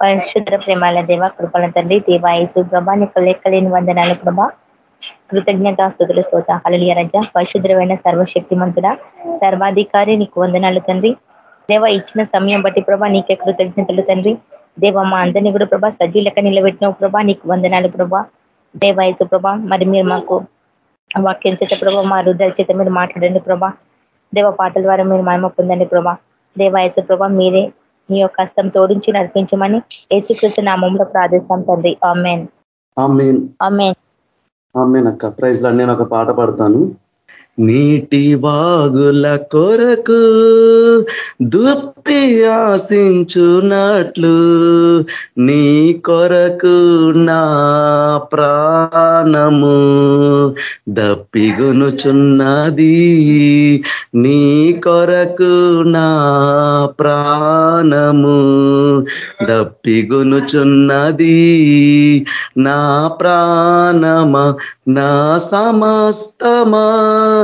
పరిశుద్ర ప్రేమాల దేవ కృపల తండ్రి దేవాయసు ప్రభా నీకు లెక్కలేని వందనాలు ప్రభా. కృతజ్ఞతాస్తుతుల స్తోత హళలియ రజ. పరిశుద్రమైన సర్వశక్తిమంతుడ సర్వాధికారి నీకు వందనాలు తండ్రి. దేవ ఇచ్చిన సమయం బట్టి ప్రభా నీకే కృతజ్ఞతలు తండ్రి. దేవ మా అందరినీ కూడా ప్రభా సజ్జీ లెక్క నిలబెట్టిన ప్రభా నీకు వందనాలు ప్రభా. దేవాయసు ప్రభా మరి మీరు మాకు వాక్యం చేత ప్రభా మా హృదయ చేత మీరు మాట్లాడండి ప్రభా. దేవ పాటల ద్వారా మీరు మహిమ పొందండి ప్రభా. దేవాయసు ప్రభా మీరే మీ యొక్క హస్తం తోడించి నడిపించమని ఏసుకృష్ణ నామంలో ప్రార్థిస్తాం తండ్రి. ఆమెన్. అక్క. ప్రైజ్లో నేను ఒక పాట పాడతాను. నీటి వాగుల కొరకు దుప్పి ఆశించున్నట్లు నీ కొరకు నా ప్రాణము దప్పిగొనుచున్నది. నీ కొరకు నా ప్రాణము దప్పిగొనుచున్నది. నా ప్రాణమ నా సమస్తమా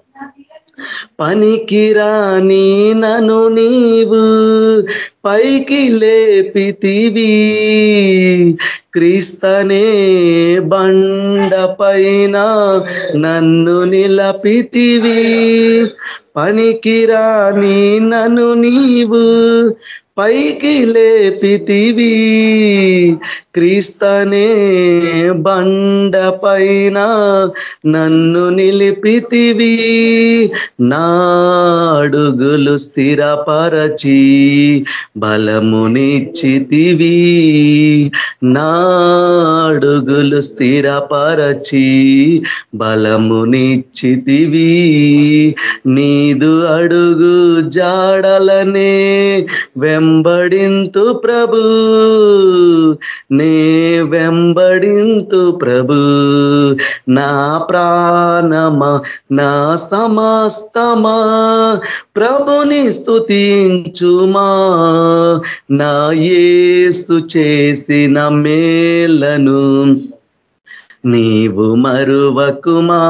పనికిరాని నను నీవు పైకి లేపితివి. క్రీస్తనే బండ పైన నన్ను నిలపితివి. పనికిరాని నను నీవు పైకి లేపితివి క్రీస్తనే బండ పైన నన్ను నిలిపితివి నాడుగులు స్థిరపరచి బలమునిచ్చితివి నాడుగులు స్థిరపరచి బలమునిచ్చితివి నీదు అడుగు జాడలనే వెంబడింతు ప్రభు. నే వెంబడింతు ప్రభు. నా ప్రాణమా నా సమస్తమా. ప్రభుని స్థుతించుమా నా ఏసు చేసిన మేలను నీవు మరువకుమా?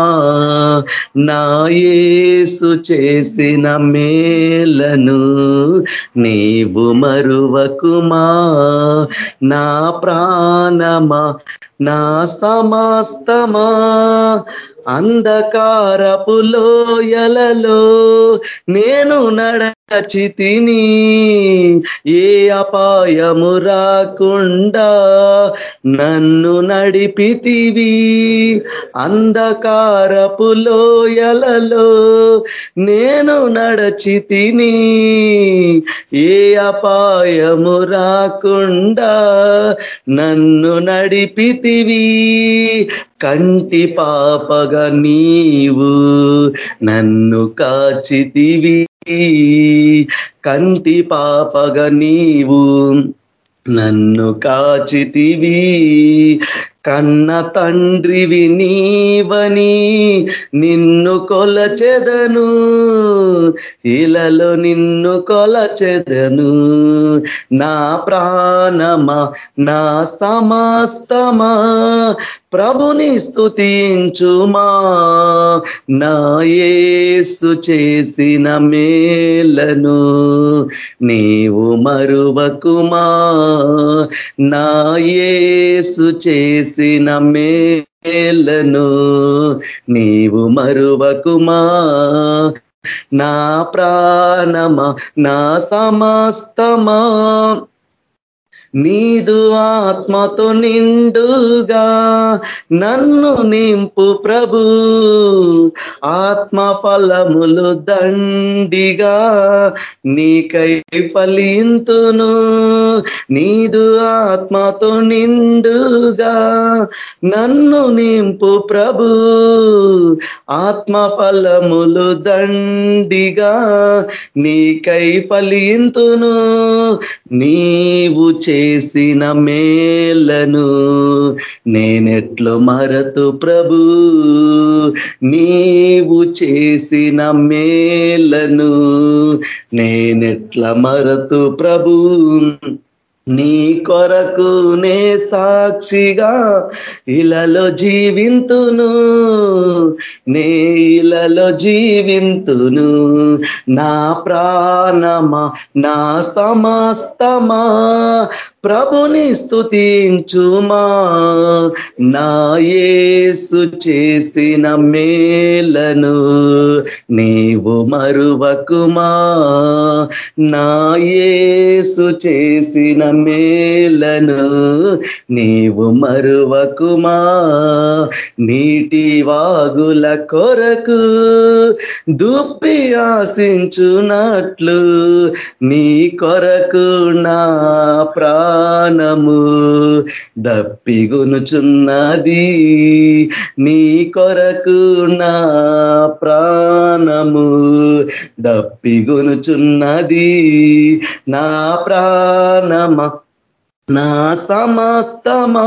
నాయేసు చేసిన మేలను నీవు మరువకుమా? నా ప్రాణమా నా సమస్తమా అంధకారపు లోయలలో నేను నడచితిని ఏ అపాయము రాకుండా నన్ను నడిపితివి. అంధకారపు లోయలలో నేను నడచితిని ఏ అపాయము రాకుండా నన్ను నడిపితి నడిపితివి కంటి పాపగా నీవు నన్ను కాచితివి. కంటి పాపగా నీవు నన్ను కాచితివి. కన్న తండ్రివి నీవని నిన్ను కొలచెదను. ఇలలో నిన్ను కొలచెదను. నా ప్రాణమా నా సమస్తమా ప్రభుని స్థుతించుమా నాయసు చేసిన మేలను నీవు మరువకుమా? నాయసు చేసిన మేలను నీవు మరువకుమా? నా ప్రాణమా? నా సమస్తమా? నీదు ఆత్మతో నిండుగా నన్ను నింపు ప్రభు. ఆత్మ ఫలములు దండిగా నీకై ఫలింతును. నీదు ఆత్మతో నిండుగా నన్ను నింపు ప్రభు. ఆత్మ ఫలములు దండిగా నీకై ఫలింతును. నీవు చేసిన మేలను నేనెట్లు మరతు ప్రభు. నీవు చేసిన మేలను నేనెట్ల మరతు ప్రభు. నీ కొరకు నే సాక్షిగా ఇలలో జీవింతును. నే ఇలలో జీవింతును. నా ప్రాణమా నా సమస్తమా ప్రభుని స్థుతించుమా నాయేసు చేసిన మేలను నీవు మరువకుమా? నాయేసు చేసిన మేలను నీవు మరువకుమా? నీటి వాగుల కొరకు దుప్పి ఆశించునట్లు నీ కొరకు నా ప్రా ప్రాణము దప్పిగునుచున్నది. నీ కొరకు నా ప్రాణము దప్పిగునుచున్నది. నా ప్రాణమ నా సమస్తమా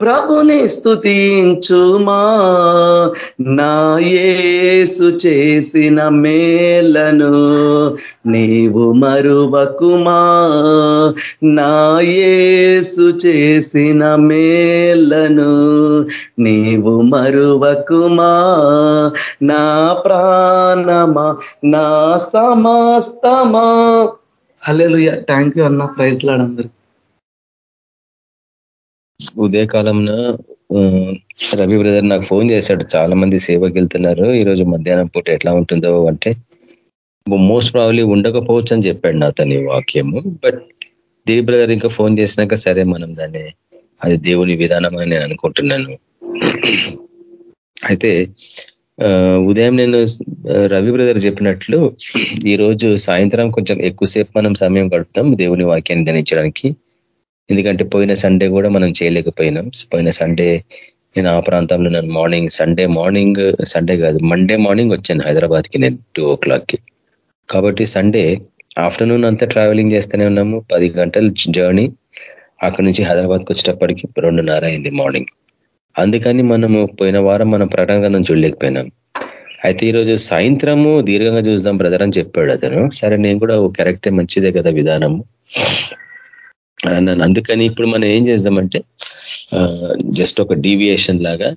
ప్రభుని స్థుతించుమా నా యేసు చేసిన మేలను నీవు మరువకుమా. నా యేసు చేసిన మేలను నీవు మరువకుమా. నా ప్రాణమా నా సమస్తమా. హలో థ్యాంక్ యూ అన్న ప్రైజ్ లాడందరూ ఉదయకాలంన రవి బ్రదర్ నాకు ఫోన్ చేశాడు. చాలా మంది సేవకి వెళ్తున్నారు ఈరోజు మధ్యాహ్నం పూట ఎట్లా ఉంటుందో అంటే మోస్ట్ ప్రాబ్లీ ఉండకపోవచ్చు అని చెప్పాడు నా తని వాక్యము. బట్ దేవి బ్రదర్ ఇంకా ఫోన్ చేసినాక సరే మనం దాన్ని అది దేవుని విధానం అని నేను అనుకుంటున్నాను. అయితే ఉదయం నేను రవి బ్రదర్ చెప్పినట్లు ఈరోజు సాయంత్రం కొంచెం ఎక్కువసేపు మనం సమయం గడుపుతాం దేవుని వాక్యాన్ని ధనించడానికి ఎందుకంటే పోయిన సండే కూడా మనం చేయలేకపోయినాం. పోయిన సండే నేను ఆ ప్రాంతంలో నేను మార్నింగ్ సండే మార్నింగ్ సండే కాదు మండే మార్నింగ్ వచ్చాను హైదరాబాద్కి నేను టూ ఓ క్లాక్కి కాబట్టి సండే ఆఫ్టర్నూన్ అంతా ట్రావెలింగ్ చేస్తూనే ఉన్నాము. పది గంటల జర్నీ అక్కడి నుంచి హైదరాబాద్కి వచ్చేటప్పటికి రెండున్నర అయింది మార్నింగ్ అందుకని మనము పోయిన వారం మనం ప్రకటన గ్రంథం చూడలేకపోయినాం. అయితే ఈరోజు సాయంత్రము దీర్ఘంగా చూద్దాం బ్రదర్ అని చెప్పాడు అతను. సరే నేను కూడా కరెక్టే మంచిదే కదా విధానము. అన్నాను అందుకని ఇప్పుడు మనం ఏం చేద్దామంటే జస్ట్ ఒక డీవియేషన్ లాగా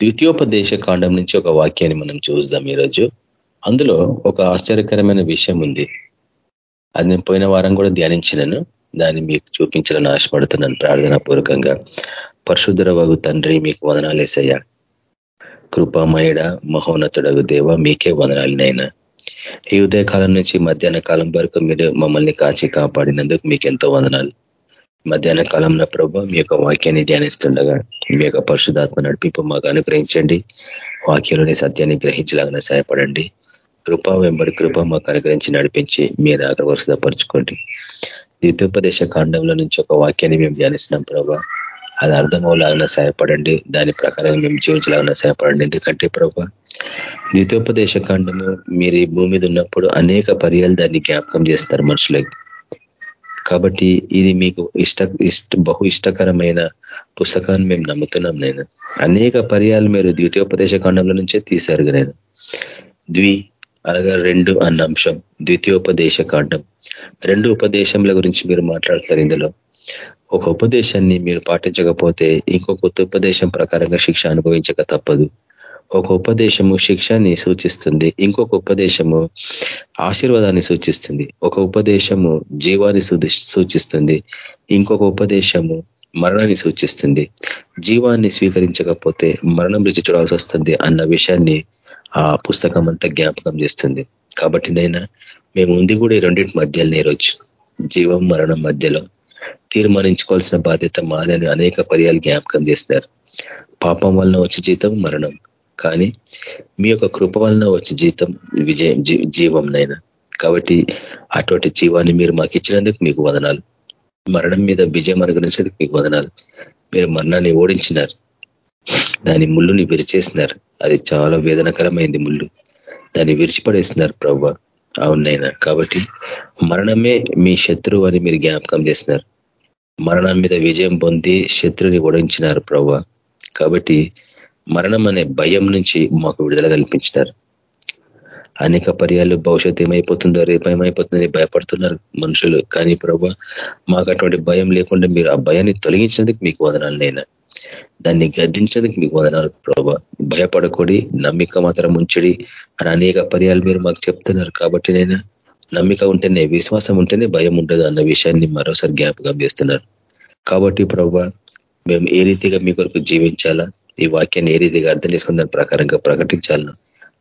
ద్వితీయోపదేశ కాండం నుంచి ఒక వాక్యాన్ని మనం చూద్దాం ఈరోజు. అందులో ఒక ఆశ్చర్యకరమైన విషయం ఉంది. అది నేను పోయిన వారం కూడా ధ్యానించినను. దాన్ని మీకు చూపించాలని ఆశపడుతున్నాను ప్రార్థనా పూర్వకంగా పరశుధర వగు తండ్రి మీకు వదనాలేసయ్యా కృపామయుడ మహోన్నతుడగు దేవ మీకే వదనాలినైనా ఈ ఉదయకాలం నుంచి మధ్యాహ్న కాలం వరకు మీరు మమ్మల్ని కాచి కాపాడినందుకు మీకు ఎంతో వందనాలు. మధ్యాహ్న కాలంలో ప్రభావ మీ యొక్క వాక్యాన్ని ధ్యానిస్తుండగా మీ యొక్క పరిశుధాత్మ నడిపింపు మాకు అనుగ్రహించండి. వాక్యంలోని సత్యాన్ని గ్రహించలాగా సహాయపడండి. కృప వెంబడి కృప మాకు అనుగ్రహించి నడిపించి మీరు ఆగ్రవరుసపరచుకోండి ద్వితోపదేశ కాండంలో నుంచి ఒక వాక్యాన్ని మేము ధ్యానిస్తున్నాం ప్రభా. అది అర్థమవులాగా సహాయపడండి. దాని ప్రకారం మేము జీవించలాగా సహాయపడండి. ఎందుకంటే ప్రభు ద్వితోపదేశ కాండము మీరు ఈ భూమి మీద ఉన్నప్పుడు అనేక పర్యాలు దాన్ని జ్ఞాపకం చేస్తారు మనుషులకి. కాబట్టి ఇది మీకు ఇష్ట ఇష్ట బహు ఇష్టకరమైన పుస్తకాన్ని మేము నమ్ముతున్నాం నేను. అనేక పర్యాలు మీరు ద్వితీయోపదేశ కాండంలో నుంచే తీశారు నేను. ద్వి అనగా రెండు అన్న అంశం ద్వితీయోపదేశ కాండం. రెండు ఉపదేశంల గురించి మీరు మాట్లాడతారు ఇందులో. ఒక ఉపదేశాన్ని మీరు పాటించకపోతే ఇంకొక ఉపదేశం ప్రకారంగా శిక్ష అనుభవించక తప్పదు. ఒక ఉపదేశము శిక్షని సూచిస్తుంది ఇంకొక ఉపదేశము ఆశీర్వాదాన్ని సూచిస్తుంది ఒక ఉపదేశము జీవాన్ని సూచిస్తుంది ఇంకొక ఉపదేశము మరణాన్ని సూచిస్తుంది. జీవాన్ని స్వీకరించకపోతే మరణం రుచి చూడాల్సి వస్తుంది అన్న విషయాన్ని ఆ పుస్తకం అంతా జ్ఞాపకం చేస్తుంది. కాబట్టి నైనా మేము ఉంది కూడా ఈ రెండింటి మధ్యలో నేరొచ్చు. జీవం మరణం మధ్యలో. తీర్మానించుకోవాల్సిన బాధ్యత మాదని అనేక పర్యాలు జ్ఞాపకం చేస్తున్నారు పాపం వలన వచ్చే జీతం మరణం. కానీ మీ యొక్క కృప వలన వచ్చే జీతం విజయం జీవం నైనా. కాబట్టి అటువంటి జీవాన్ని మీరు మాకు ఇచ్చినందుకు మీకు వదనాలు. మరణం మీద విజయం అనుగ్రహించేందుకు మీకు వదనాలు. మీరు మరణాన్ని ఓడించినారు. దాని ముళ్ళుని విరిచేసినారు. అది చాలా వేదనకరమైంది ముళ్ళు. దాన్ని విరిచిపడేసినారు ప్రభు అవునైనా కాబట్టి మరణమే మీ శత్రువు అని మీరు జ్ఞాపకం చేసినారు. మరణం మీద విజయం పొంది శత్రుని ఓడించినారు ప్రభు. కాబట్టి మరణం అనే భయం నుంచి మాకు విడుదల కల్పించినారు. అనేక పర్యాలు భవిష్యత్తు ఏమైపోతుందో రేపు ఏమైపోతుందని భయపడుతున్నారు మనుషులు. కానీ ప్రభా మాకు అటువంటి భయం లేకుండా మీరు ఆ భయాన్ని తొలగించినందుకు మీకు వదనాలు నేను దాన్ని గద్దించినందుకు మీకు వదనాలు ప్రభా. భయపడకూడి నమ్మిక మాత్రం ఉంచడి అని అనేక పర్యాలు మీరు మాకు చెప్తున్నారు. కాబట్టి నేను నమ్మిక ఉంటేనే విశ్వాసం ఉంటేనే భయం ఉండదు అన్న విషయాన్ని మరోసారి జ్ఞాపకం చేస్తున్నారు కాబట్టి ప్రభా మేము ఏ రీతిగా మీ కొరకు జీవించాలా? ఈ వాక్యాన్ని ఏ రీతిగా అర్థం చేసుకున్న దాని ప్రకారంగా ప్రకటించాలను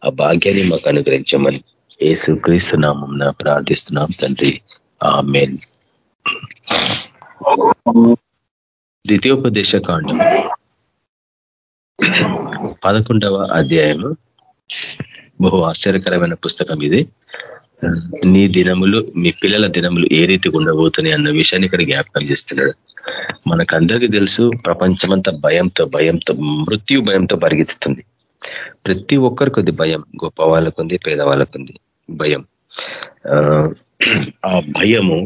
ఆ భాగ్యాన్ని మాకు అనుగ్రహించమని ఏసు క్రీస్తునామం ప్రార్థిస్తున్నాం తండ్రి. ఆ మేన్ ద్వితీయోపదేశ కాండం. పదకొండవ అధ్యాయము. బహు ఆశ్చర్యకరమైన పుస్తకం ఇది. నీ దినములు మీ పిల్లల దినములు ఏ రీతిగా ఉండబోతున్నాయి అన్న విషయాన్ని ఇక్కడ జ్ఞాపకం చేస్తున్నాడు. మనకందరికీ తెలుసు ప్రపంచమంతా భయంతో భయంతో మృత్యు భయంతో పరిగెత్తుతుంది. ప్రతి ఒక్కరికి ఉంది భయం గొప్ప వాళ్ళకుంది పేదవాళ్ళకుంది భయం. ఆ భయము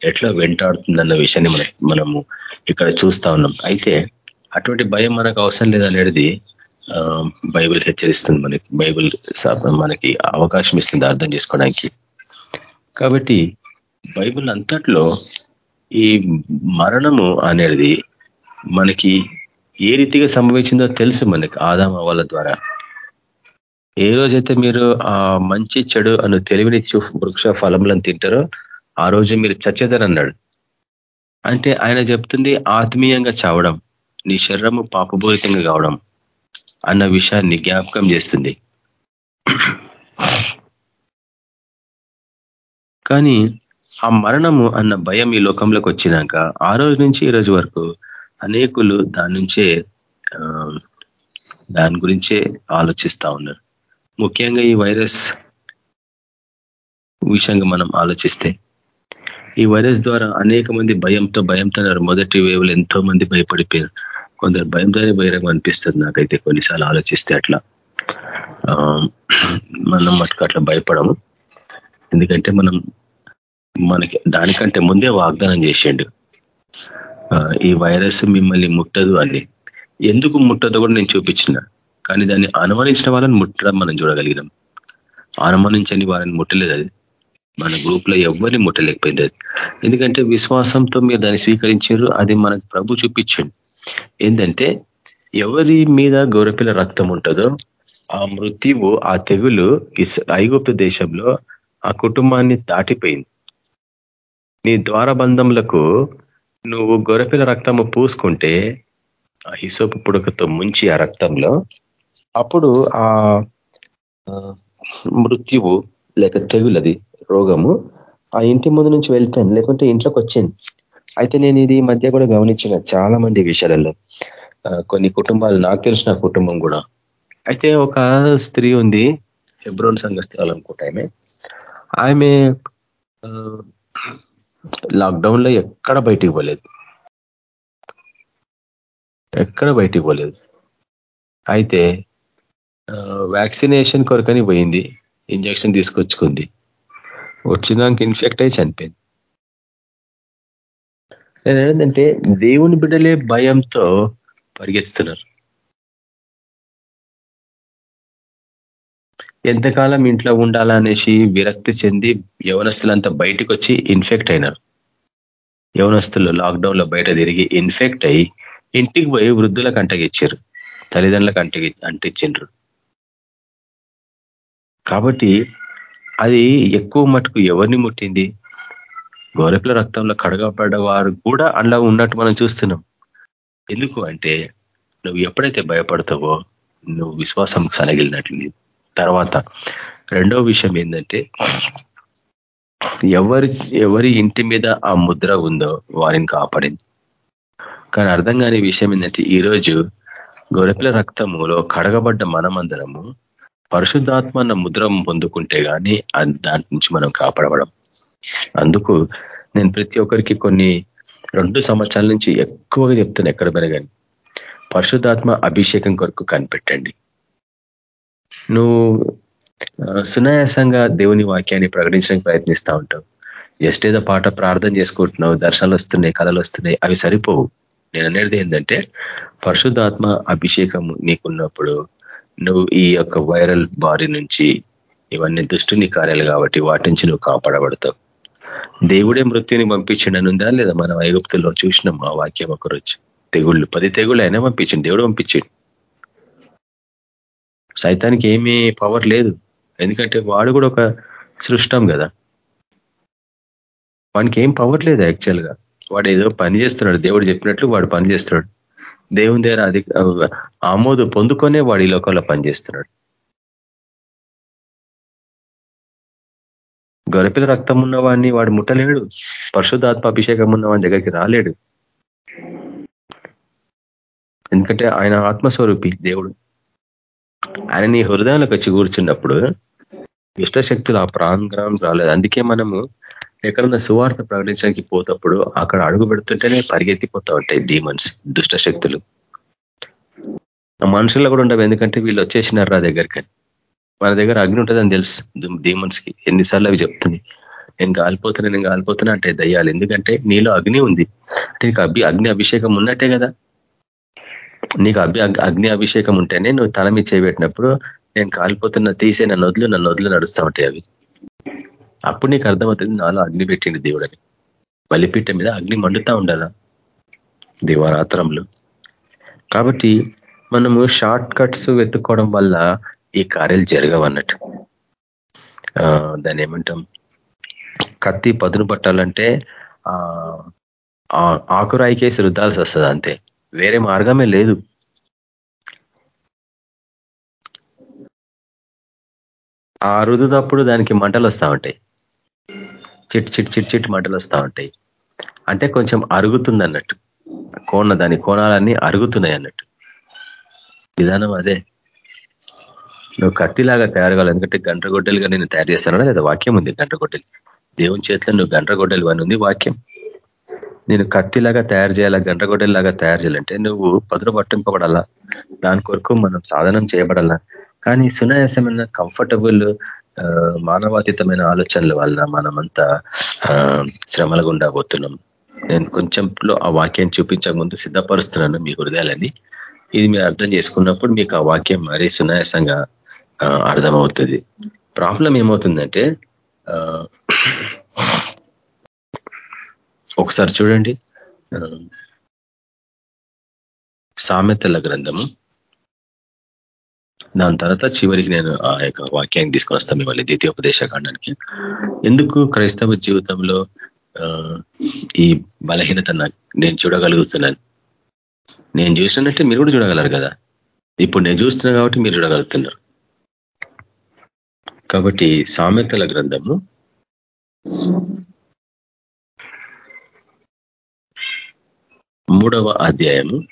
ఎట్లా వెంటాడుతుందన్న విషయాన్ని మనం మనము ఇక్కడ చూస్తా ఉన్నాం. అయితే అటువంటి భయం మనకు అవసరం లేదనేది బైబిల్ హెచ్చరిస్తుంది మనకి బైబిల్ మనకి అవకాశం ఇస్తుంది అర్థం చేసుకోవడానికి. కాబట్టి బైబిల్ అంతట్లో ఈ మరణము అనేది మనకి ఏ రీతిగా సంభవించిందో తెలుసు మనకి ఆదామ వాళ్ళ ద్వారా. ఏ రోజైతే మీరు ఆ మంచి చెడు అను తెలివినిచ్చు వృక్ష ఫలములను తింటారో ఆ రోజు మీరు చచ్చేదనన్నాడు అంటే ఆయన చెప్తుంది ఆత్మీయంగా చావడం నీ శరీరము పాపభూరితంగా కావడం. అన్న విషయాన్ని జ్ఞాపకం చేస్తుంది. కానీ ఆ మరణము అన్న భయం ఈ లోకంలోకి వచ్చినాక ఆ రోజు నుంచి ఈ రోజు వరకు అనేకులు దాని నుంచే దాని గురించే ఆలోచిస్తూ ఉన్నారు. ముఖ్యంగా ఈ వైరస్ విషయంగా మనం ఆలోచిస్తే ఈ వైరస్ ద్వారా అనేక మంది భయంతో భయంతో మొదటి వేవులు ఎంతో మంది భయపడిపోయారు. కొందరు భయంతోనే భయంగా అనిపిస్తుంది నాకైతే కొన్నిసార్లు ఆలోచిస్తే అట్లా. మనం మటుకు అట్లా భయపడము. ఎందుకంటే మనం మనకి దానికంటే ముందే వాగ్దానం చేసిండు. ఈ వైరస్ మిమ్మల్ని ముట్టదు అని. ఎందుకు ముట్టదో కూడా నేను చూపించిన. కానీ దాన్ని అనుమానించిన వాళ్ళని ముట్టడం మనం చూడగలిగినాం. అనుమానించని వాళ్ళని ముట్టలేదు అది. మన గ్రూప్లో ఎవరిని ముట్టలేకపోయింది అది. ఎందుకంటే విశ్వాసంతో మీరు దాన్ని స్వీకరించారు అది మనకు ప్రభు చూపించండి. ఏంటంటే ఎవరి మీద గౌరపిల్ల రక్తం ఉంటుందో ఆ మృత్యువు ఆ తెగులు ఐగుప్తు దేశంలో ఆ కుటుంబాన్ని దాటిపోయింది. నీ ద్వారబంధములకు నువ్వు గొరపిల రక్తము పూసుకుంటే ఆ హిసోపు పుడకతో ముంచి ఆ రక్తంలో అప్పుడు ఆ మృత్యువు లేక తెగులది రోగము ఆ ఇంటి ముందు నుంచి వెళ్ళిపోయింది. లేకుంటే ఇంట్లోకి వచ్చింది అయితే నేను ఇది మధ్య కూడా గమనించిన చాలా మంది విషయాలలో కొన్ని కుటుంబాలు నాకు తెలిసిన కుటుంబం కూడా. అయితే ఒక స్త్రీ ఉంది హెబ్రోన్ సంఘస్థిరాలు అనుకుంటా ఆమె. ఆమె లాక్డౌన్లో ఎక్కడ బయటికి పోలేదు. ఎక్కడ బయటికి పోలేదు. అయితే వ్యాక్సినేషన్ కొరకని పోయింది ఇంజక్షన్ తీసుకొచ్చుకుంది. వచ్చినాక ఇన్ఫెక్ట్ అయి చనిపోయింది. ఏంటంటే దేవుని బిడ్డలే భయంతో పరిగెత్తుతున్నారు. ఎంతకాలం ఇంట్లో ఉండాలనేసి విరక్తి చెంది యవనస్తులంతా బయటకు వచ్చి ఇన్ఫెక్ట్ అయినారు. యవనస్తులు లాక్డౌన్లో బయట తిరిగి ఇన్ఫెక్ట్ అయ్యి ఇంటికి పోయి వృద్ధులకు అంటగిచ్చారు. తల్లిదండ్రులకు అంటగి అంటించిండ్రు కాబట్టి అది ఎక్కువ మటుకు ఎవరిని ముట్టింది? గోరెపుల రక్తంలో కడగబడ్డ వారు కూడా అలా ఉన్నట్టు మనం చూస్తున్నాం. ఎందుకు అంటే నువ్వు ఎప్పుడైతే భయపడతావో నువ్వు విశ్వాసం సనగిలినట్లు తర్వాత రెండో విషయం ఏంటంటే ఎవరి ఎవరి ఇంటి మీద ఆ ముద్ర ఉందో వారిని కాపాడింది. కానీ అర్థం కాని విషయం ఏంటంటే ఈరోజు గొరెపిల రక్తములో కడగబడ్డ మనమందరము పరిశుద్ధాత్మ అన్న ముద్ర పొందుకుంటే కానీ దాని నుంచి మనం కాపాడబడం అందుకు నేను ప్రతి ఒక్కరికి కొన్ని రెండు సంవత్సరాల నుంచి ఎక్కువగా చెప్తున్నా ఎక్కడ పెరగని పరిశుద్ధాత్మ అభిషేకం కొరకు కనిపెట్టండి. నువ్వు సునాయాసంగా దేవుని వాక్యాన్ని ప్రకటించడానికి ప్రయత్నిస్తూ ఉంటావు. జస్ట్ ఏదో పాట ప్రార్థన చేసుకుంటున్నావు దర్శనాలు వస్తున్నాయి కళలు వస్తున్నాయి అవి సరిపోవు. నేను అనేది ఏంటంటే పరిశుద్ధాత్మ అభిషేకం నీకున్నప్పుడు నువ్వు ఈ యొక్క వైరల్ బారి నుంచి ఇవన్నీ దుష్టుని కార్యాలు కాబట్టి వాటి నుంచి నువ్వు కాపాడబడతావు. దేవుడే మృత్యుని పంపించిండనుందా లేదా మనం ఐగుప్తుల్లో చూసినాం ఆ వాక్యం ఒకరోజు? తెగుళ్ళు పది తెగుళ్ళు అయినా పంపించింది దేవుడు పంపించిండు. సైతానికి ఏమీ పవర్ లేదు. ఎందుకంటే వాడు కూడా ఒక సృష్టం కదా. వానికి ఏం పవర్ లేదు యాక్చువల్గా వాడు ఏదో పని చేస్తున్నాడు దేవుడు చెప్పినట్లు వాడు పని చేస్తున్నాడు. దేవుని దగ్గర అది ఆమోదు పొందుకొనే వాడు ఈ లోకంలో పనిచేస్తున్నాడు గొరపిల రక్తం ఉన్నవాడిని వాడు ముట్టలేడు. పరిశుద్ధాత్మ అభిషేకం ఉన్నవాని దగ్గరికి రాలేడు. ఎందుకంటే ఆయన ఆత్మస్వరూపి దేవుడు. ఆయన నీ హృదయంలోకి వచ్చి కూర్చున్నప్పుడు ఇష్టశక్తులు ఆ ప్రాంగణం రాలేదు. అందుకే మనము ఎక్కడన్నా సువార్త ప్రకటించడానికి పోతప్పుడు అక్కడ అడుగు పెడుతుంటేనే పరిగెత్తిపోతా ఉంటాయి డీమన్స్ దుష్ట శక్తులు మనుషుల్లో కూడా ఉండవు ఎందుకంటే వీళ్ళు వచ్చేసినారు రా దగ్గరికి మన దగ్గర అగ్ని ఉంటుందని తెలుసు డీమన్స్కి ఎన్నిసార్లు అవి చెప్తుంది. నేను కాలిపోతున్నా నేను కాలిపోతున్నా అంటే దయ్యాలు. ఎందుకంటే నీలో అగ్ని ఉంది. అంటే నీకు అభి అగ్ని అభిషేకం ఉన్నట్టే కదా. నీకు అభి అగ్ని అభిషేకం ఉంటేనే నువ్వు తల మీద చేయబెట్టినప్పుడు నేను కాలిపోతున్న తీసే నన్ను వదులు నన్ను వదులు నడుస్తూ ఉంటాయి అవి. అప్పుడు నీకు అర్థమవుతుంది నాలో అగ్ని పెట్టింది దేవుడని. బలిపీఠ మీద అగ్ని మండుతా ఉండాలా? దివారాత్రంలో. కాబట్టి మనము షార్ట్ కట్స్ వెతుక్కోవడం వల్ల ఈ కార్యాలు జరగవన్నట్టు. దాన్ని ఏమంటాం? కత్తి పదును పట్టాలంటే ఆకురాయికేసి రుద్దాల్సి వస్తుంది అంతే. వేరే మార్గమే లేదు. ఆ రుదునప్పుడు దానికి మంటలు వస్తూ ఉంటాయి. చిట్ చిట్ చిట్ చిట్ మంటలు వస్తూ ఉంటాయి. అంటే కొంచెం అరుగుతుంది అన్నట్టు కోణ దాని కోణాలన్నీ అరుగుతున్నాయి అన్నట్టు విధానం అదే. నువ్వు కత్తిలాగా తయారు కావాలి. ఎందుకంటే గండ్రగొడ్డలుగా నేను తయారు చేస్తానా? లేదా వాక్యం ఉంది గండ్రగొడ్డలు. దేవుని చేతిలో నువ్వు గండ్రగొడ్డలు అని ఉంది వాక్యం. నేను కత్తిలాగా తయారు చేయాలా? గండ్రగొడ్డలాగా తయారు చేయాలంటే నువ్వు పదును పట్టింపబడాలా? దాని కొరకు మనం సాధనం చేయబడాలా? కానీ సునాయాసమైన కంఫర్టబుల్ మానవాతీతమైన ఆలోచనల వల్ల మనమంతా శ్రమల గుండా పోతున్నాం. నేను కొంచెంలో ఆ వాక్యాన్ని చూపించక ముందు సిద్ధపరుస్తున్నాను మీ హృదయాలని ఇది మీరు అర్థం చేసుకున్నప్పుడు మీకు ఆ వాక్యం మరీ సునాయాసంగా అర్థమవుతుంది. ప్రాబ్లం ఏమవుతుందంటే ఒకసారి చూడండి. సామెతల గ్రంథము. దాని తర్వాత చివరికి నేను ఆ యొక్క వాక్యాన్ని తీసుకొని వస్తాను మిమ్మల్ని ద్వితీయోపదేశ కాండానికి. ఎందుకు క్రైస్తవ జీవితంలో ఈ బలహీనత నేను చూడగలుగుతున్నాను? నేను చూసినట్టే మీరు కూడా చూడగలరు కదా. ఇప్పుడు నేను చూస్తున్నా కాబట్టి మీరు చూడగలుగుతున్నారు. కాబట్టి సామెతల గ్రంథము. మూడవ అధ్యాయము.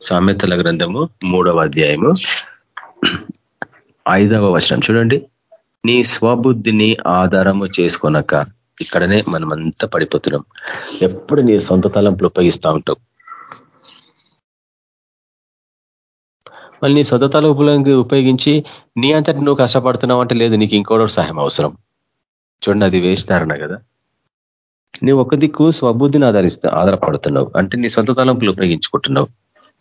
సామెతల గ్రంథము మూడవ అధ్యాయము. ఐదవ వచనం. చూడండి. నీ స్వబుద్ధిని ఆధారము చేసుకొనక ఇక్కడనే మనమంతా పడిపోతున్నాం. ఎప్పుడు నీ సొంత తలంపులు ఉపయోగిస్తూ ఉంటావు? మళ్ళీ నీ సొంత తలంపులను ఉపయోగించి నీ అంతటి నువ్వు కష్టపడుతున్నావు అంటే లేదు నీకు ఇంకోటి సహాయం అవసరం. చూడండి అది వేస్తారన కదా. నువ్వు ఒక దిక్కు స్వబుద్ధిని ఆధారిస్తా ఆధారపడుతున్నావు. అంటే నీ సొంత తలంపులు ఉపయోగించుకుంటున్నావు.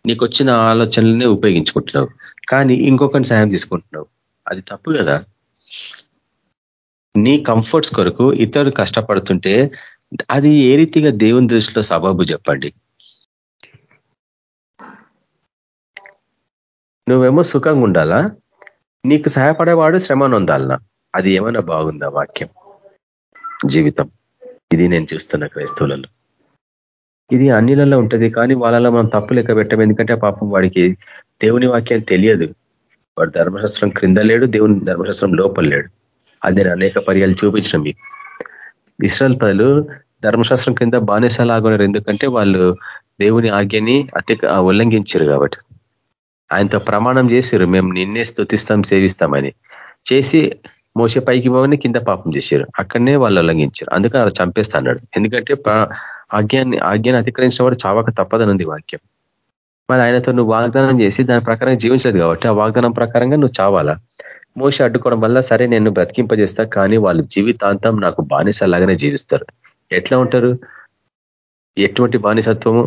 నీకు వచ్చిన ఆలోచనలనే ఉపయోగించుకుంటున్నావు. కానీ ఇంకొకరిని సాయం తీసుకుంటున్నావు. అది తప్పు కదా. నీ కంఫర్ట్స్ కొరకు ఇతరులు కష్టపడుతుంటే అది ఏ రీతిగా దేవుని దృష్టిలో సబాబు చెప్పండి. నువ్వేమో సుఖంగా ఉండాలా? నీకు సహాయపడేవాడు శ్రమ నొందాలనా? అది ఏమైనా బాగుందా వాక్యం? జీవితం. ఇది నేను చూస్తున్న క్రైస్తవులలో. ఇది అన్నిలలో ఉంటుంది కానీ వాళ్ళలో మనం తప్పు లెక్క పెట్టాం. ఎందుకంటే పాపం వాడికి దేవుని వాక్యం తెలియదు. వాడు ధర్మశాస్త్రం క్రింద లేడు దేవుని ధర్మశాస్త్రం లోపల లేడు. అది నేను అనేక పర్యాలు చూపించిన మీకు. ఇస్రాయల్ పదలు ధర్మశాస్త్రం కింద బానిసలాగున్నారు. ఎందుకంటే వాళ్ళు దేవుని ఆజ్ఞని అతి ఉల్లంఘించారు కాబట్టి. ఆయనతో ప్రమాణం చేశారు మేము నిన్నే స్థుతిస్తాం సేవిస్తామని. చేసి మోస పైకి పోవని కింద పాపం చేశారు అక్కడనే వాళ్ళు ఉల్లంఘించారు అందుకని అలా చంపేస్తా అన్నాడు ఎందుకంటే ఆజ్ఞాన్ని ఆజ్ఞాన్ని అతిక్రమించిన వాడు చావక తప్పదనుంది వాక్యం. మరి ఆయనతో నువ్వు వాగ్దానం చేసి దాని ప్రకారం జీవించలేదు కాబట్టి ఆ వాగ్దానం ప్రకారంగా నువ్వు చావాలా? మోస అడ్డుకోవడం వల్ల సరే నేను బ్రతికింపజేస్తా కానీ వాళ్ళ జీవితాంతం నాకు బానిసలాగానే జీవిస్తారు. ఎట్లా ఉంటారు? ఎటువంటి బానిసత్వము?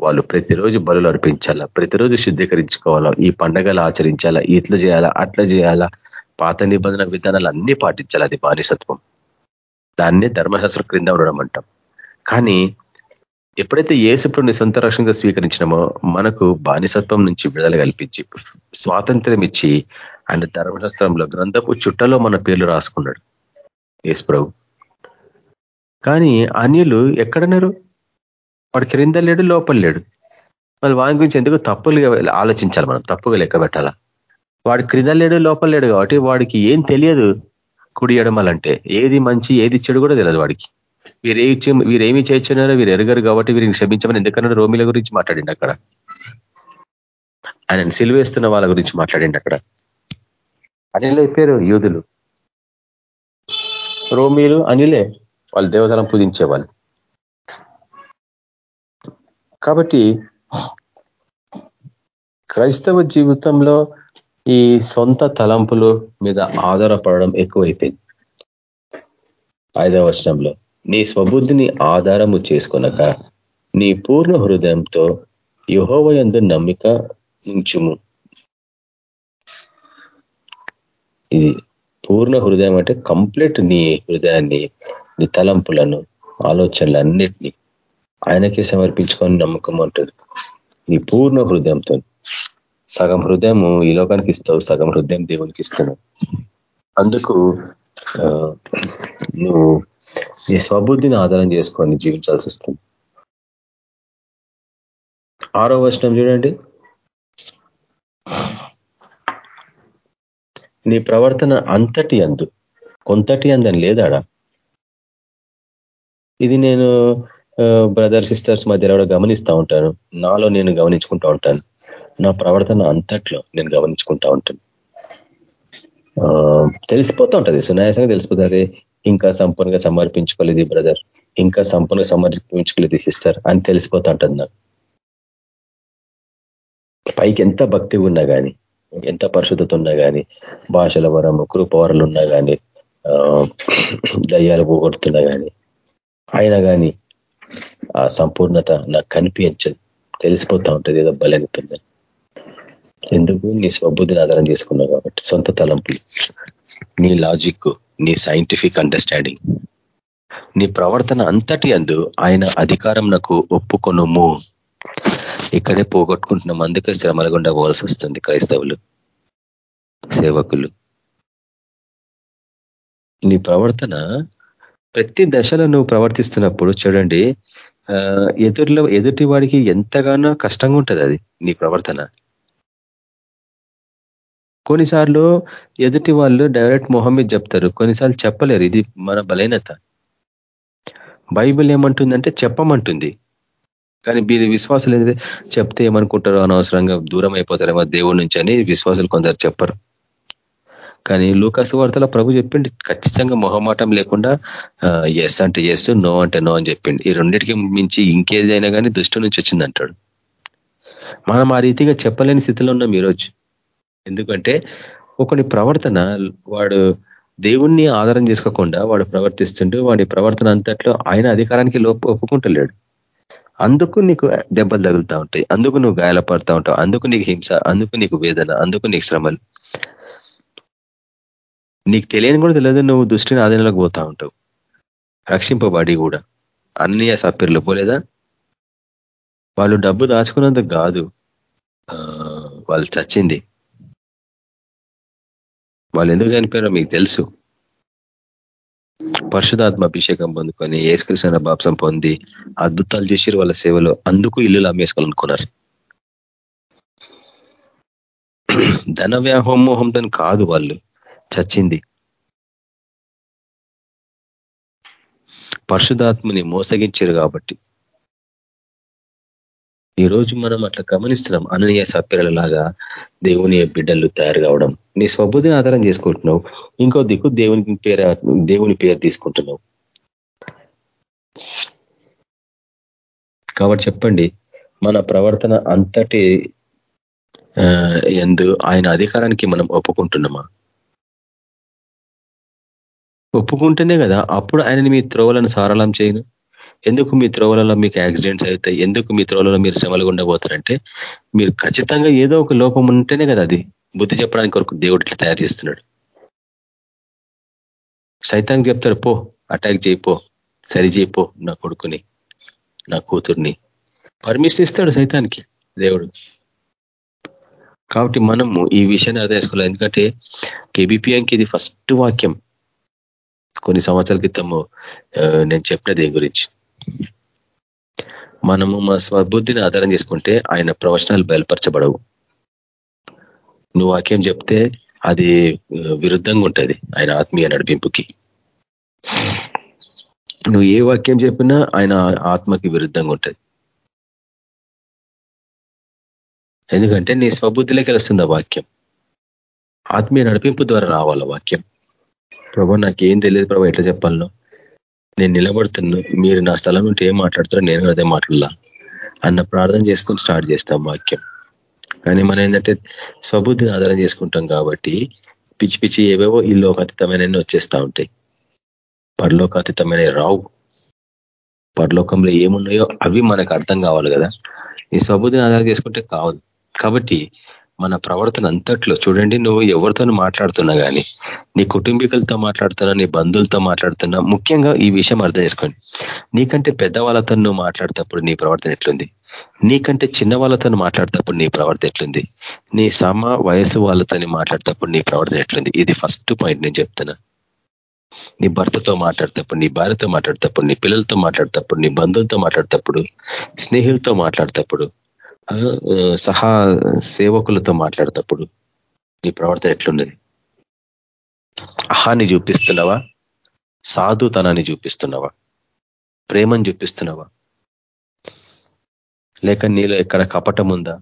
వాళ్ళు ప్రతిరోజు బలులు అర్పించాలా? ప్రతిరోజు శుద్ధీకరించుకోవాలా? ఈ పండగలు ఆచరించాలా? ఇట్లా చేయాలా? అట్లా చేయాలా? పాత నిబంధన విధానాలు అన్ని పాటించాలి? అది బానిసత్వం. దాన్నే ధర్మశాస్త్రం క్రింద ఉండడం అంటాం. కానీ ఎప్పుడైతే ఏసుప్రుని సొంత రక్షణగా స్వీకరించినామో మనకు బానిసత్వం నుంచి విడుదల కల్పించి స్వాతంత్ర్యం ఇచ్చి ఆయన ధర్మశాస్త్రంలో గ్రంథపు చుట్టలో మన పేర్లు రాసుకున్నాడు యేసుప్రభు. కానీ అన్యులు ఎక్కడన్నారు? వాడు క్రింద లేడు లోపల లేడు. మళ్ళీ వాని గురించి ఎందుకు తప్పులుగా ఆలోచించాలి మనం? తప్పుగా లెక్క పెట్టాలా? వాడు క్రింద లేడు లోపల లేడు కాబట్టి వాడికి ఏం తెలియదు కుడి ఎడమలంటే. ఏది మంచి ఏది చెడు కూడా తెలియదు వాడికి. వీరే వీరేమి చేయొచ్చున్నారో వీరు ఎరగరు కాబట్టి వీరిని క్షమించమని ఎందుకన్నా రోమిల గురించి మాట్లాడిండి అక్కడ. ఆయన సిలువేస్తున్న వాళ్ళ గురించి మాట్లాడండి అక్కడ. అనిలే పేరు? యూదులు. రోమీలు అనిలే వాళ్ళు దేవతలను పూజించేవాళ్ళు. కాబట్టి క్రైస్తవ జీవితంలో ఈ సొంత తలంపులు మీద ఆధారపడడం ఎక్కువైపోయింది. ఐదవ వచనంలో నీ స్వబుద్ధిని ఆధారము చేసుకునక నీ పూర్ణ హృదయంతో యుహోవయందు నమ్మిక ఉంచుము. ఇది పూర్ణ హృదయం అంటే కంప్లీట్ నీ హృదయాన్ని నీ తలంపులను ఆలోచనలన్నిటినీ ఆయనకే సమర్పించుకొని నమ్మకం అంటాడు నీ పూర్ణ హృదయంతో సగం హృదయము ఈ లోకానికి ఇస్తావు సగం హృదయం దేవునికి ఇస్తున్నావు. అందుకు నువ్వు నీ స్వబుద్ధిని ఆధారం చేసుకొని జీవించాల్సి వస్తుంది. ఆరో వచనం చూడండి. నీ ప్రవర్తన అంతటి అందు కొంతటి అందని లేదాడా? ఇది నేను బ్రదర్ సిస్టర్స్ మధ్యలో కూడా గమనిస్తూ ఉంటాను. నాలో నేను గమనించుకుంటూ ఉంటాను. నా ప్రవర్తన అంతట్లో నేను గమనించుకుంటా ఉంటాను. తెలిసిపోతూ ఉంటుంది. సునాయాసంగా తెలిసిపోతుంది ఇంకా సంపూర్ణంగా సమర్పించుకోలేదు బ్రదర్ ఇంకా సంపూర్ణంగా సమర్పించుకోలేదు సిస్టర్ అని తెలిసిపోతూ ఉంటుంది నాకు. పైకి ఎంత భక్తి ఉన్నా కానీ ఎంత పరిశుద్ధత ఉన్నా కానీ భాషల వరము కృపవరలు ఉన్నా కానీ దయ్యాలు పోగొడుతున్నా కానీ అయినా కానీ ఆ సంపూర్ణత నాకు కనిపించదు. తెలిసిపోతా ఉంటుంది ఏదో బలనితుంది ఎందుకు? నీ స్వబుద్ధిని ఆధారం చేసుకున్నావు కాబట్టి. సొంత తలంపులు. నీ లాజిక్ నీ సైంటిఫిక్ అండర్స్టాండింగ్ నీ ప్రవర్తన అంతటి అందు ఆయన అధికారం నాకు ఒప్పుకొనుము. ఇక్కడే పోగొట్టుకుంటున్నాం అందుకే శ్రమల గుండా పోవాల్సి వస్తుంది క్రైస్తవులు సేవకులు. నీ ప్రవర్తన ప్రతి దశలో నువ్వు ప్రవర్తిస్తున్నప్పుడు చూడండి ఎదురులో ఎదుటి వాడికి ఎంతగానో కష్టంగా ఉంటుంది అది నీ ప్రవర్తన. కొన్నిసార్లు ఎదుటి వాళ్ళు డైరెక్ట్ మొహమ్మద్ చెప్తారు కొన్నిసార్లు చెప్పలేరు ఇది మన బలహీనత. బైబిల్ ఏమంటుందంటే చెప్పమంటుంది. కానీ వీరి విశ్వాసాలు ఏంటంటే చెప్తే ఏమనుకుంటారో అనవసరంగా దూరం అయిపోతారేమో దేవుడి నుంచి అని విశ్వాసులు కొందరు చెప్పరు. కానీ లూకాసు వార్తలో ప్రభు చెప్పిండు ఖచ్చితంగా మొహమాటం లేకుండా ఎస్ అంటే ఎస్ నో అంటే నో అని చెప్పిండు. ఈ రెండింటికి మించి ఇంకేదైనా కానీ దుష్టు నుంచి వచ్చింది అంటాడు మనం ఆ రీతిగా చెప్పలేని స్థితిలో ఉన్నాం ఈరోజు. ఎందుకంటే ఒకని ప్రవర్తన వాడు దేవుణ్ణి ఆధారం చేసుకోకుండా వాడు ప్రవర్తిస్తుంటూ వాడి ప్రవర్తన అంతట్లో ఆయన అధికారానికి లోపు ఒప్పుకుంటలేడు. అందుకు నీకు దెబ్బలు తగులుతూ ఉంటాయి అందుకు నువ్వు గాయాలపడతా ఉంటావు అందుకు నీకు హింస అందుకు నీకు వేదన అందుకు నీకు శ్రమలు. నీకు తెలియని కూడా తెలియదు నువ్వు దృష్టిని ఆధీనంలోకి పోతా ఉంటావు. రక్షింపబడి కూడా. అన్ని సప్పిర్లు పోలేదా? వాళ్ళు డబ్బు దాచుకున్నందుకు కాదు. వాళ్ళు చచ్చింది. వాళ్ళు ఎందుకు చనిపోయారో మీకు తెలుసు. పరిశుధాత్మ అభిషేకం పొందుకొని ఏసుకృష్ణ బాప్సం పొంది అద్భుతాలు చేసిరు వాళ్ళ సేవలో. అందుకు ఇల్లులు అమ్మేసుకోవాలనుకున్నారు ధన వ్యాహోమోహంతో కాదు వాళ్ళు. చచ్చింది. పరిశుధాత్మని మోసగించారు కాబట్టి. ఈ రోజు మనం అట్లా గమనిస్తున్నాం అననీయ సప్పిరలలాగా దేవుని బిడ్డలు తయారు కావడం. నీ స్వబుద్ధిని ఆధారం చేసుకుంటున్నావు. ఇంకో దిక్కు దేవునికి పేరు దేవుని పేరు తీసుకుంటున్నావు. కాబట్టి చెప్పండి మన ప్రవర్తన అంతటి ఎందు ఆయన అధికారానికి మనం ఒప్పుకుంటున్నామా? ఒప్పుకుంటేనే కదా అప్పుడు ఆయనని మీ త్రోవలను సారళం చేయను? ఎందుకు మీ త్రోవలలో మీకు యాక్సిడెంట్స్ అవుతాయి? ఎందుకు మీ త్రోవలలో మీరు శ్రమలు ఉండబోతారంటే మీరు ఖచ్చితంగా ఏదో ఒక లోపం ఉంటేనే కదా అది. బుద్ధి చెప్పడానికి కొరకు దేవుడు ఇట్లా తయారు చేస్తున్నాడు. సైతానికి చెప్తాడు పో అటాక్ చేయిపో సరి చేయిపో నా కొడుకుని నా కూతుర్ని. పర్మిషన్ ఇస్తాడు సైతానికి దేవుడు. కాబట్టి మనము ఈ విషయాన్ని అర్థం చేసుకోవాలి. ఎందుకంటే కేబిపిఎంకి ఇది ఫస్ట్ వాక్యం. కొన్ని సంవత్సరాల క్రితము నేను చెప్పిన దేని గురించి. మనము మా స్వబుద్ధిని ఆధారం చేసుకుంటే ఆయన ప్రవచనాలు బయలుపరచబడవు. నువ్వు వాక్యం చెప్తే అది విరుద్ధంగా ఉంటుంది ఆయన ఆత్మీయ నడిపింపుకి. నువ్వు ఏ వాక్యం చెప్పినా ఆయన ఆత్మకి విరుద్ధంగా ఉంటుంది. ఎందుకంటే నీ స్వబుద్ధిలోకి వస్తుంది ఆ వాక్యం. ఆత్మీయ నడిపింపు ద్వారా రావాల వాక్యం. ప్రభా నాకేం తెలియదు ప్రభా ఎట్లా చెప్పాలను. నేను నిలబడుతున్నా. మీరు నా స్థలం నుండి ఏం మాట్లాడుతున్నా నేను అదే మాట్లాడలా? అన్న ప్రార్థన చేసుకొని స్టార్ట్ చేస్తాం వాక్యం. కానీ మనం ఏంటంటే స్వబుద్ధిని ఆధారం చేసుకుంటాం కాబట్టి పిచ్చి పిచ్చి ఏవేవో ఈ లోకాతీతమైన వచ్చేస్తూ ఉంటాయి. పరలోకాతీతమైన రావు పరలోకంలో ఏమున్నాయో అవి మనకు అర్థం కావాలి కదా. ఈ స్వబుద్ధిని ఆధారం చేసుకుంటే కావదు. కాబట్టి మన ప్రవర్తన అంతట్లో చూడండి నువ్వు ఎవరితోనూ మాట్లాడుతున్నా కానీ నీ కుటుంబీకులతో మాట్లాడుతున్నా నీ బంధువులతో మాట్లాడుతున్నా ముఖ్యంగా ఈ విషయం అర్థం చేసుకోండి. నీకంటే పెద్దవాళ్ళతో నువ్వు మాట్లాడేటప్పుడు నీ ప్రవర్తన ఎట్లుంది? నీకంటే చిన్న వాళ్ళతో మాట్లాడేటప్పుడు నీ ప్రవర్తన ఎట్లుంది? నీ సమ వయసు వాళ్ళతో మాట్లాడేటప్పుడు నీ ప్రవర్తన ఎట్లుంది? ఇది ఫస్ట్ పాయింట్ నేను చెప్తున్నా. నీ భర్తతో మాట్లాడేటప్పుడు నీ భార్యతో మాట్లాడేటప్పుడు నీ పిల్లలతో మాట్లాడేటప్పుడు నీ బంధువులతో మాట్లాడేటప్పుడు స్నేహితులతో మాట్లాడేటప్పుడు సహా సేవకులతో మాట్లాడేటప్పుడు నీ ప్రవర్తన ఎట్లున్నది అహాన్ని చూపిస్తున్నావా? సాధుతనాన్ని చూపిస్తున్నావా? ప్రేమను చూపిస్తున్నావా? లేక నీలో ఎక్కడ కపటం ఉందా?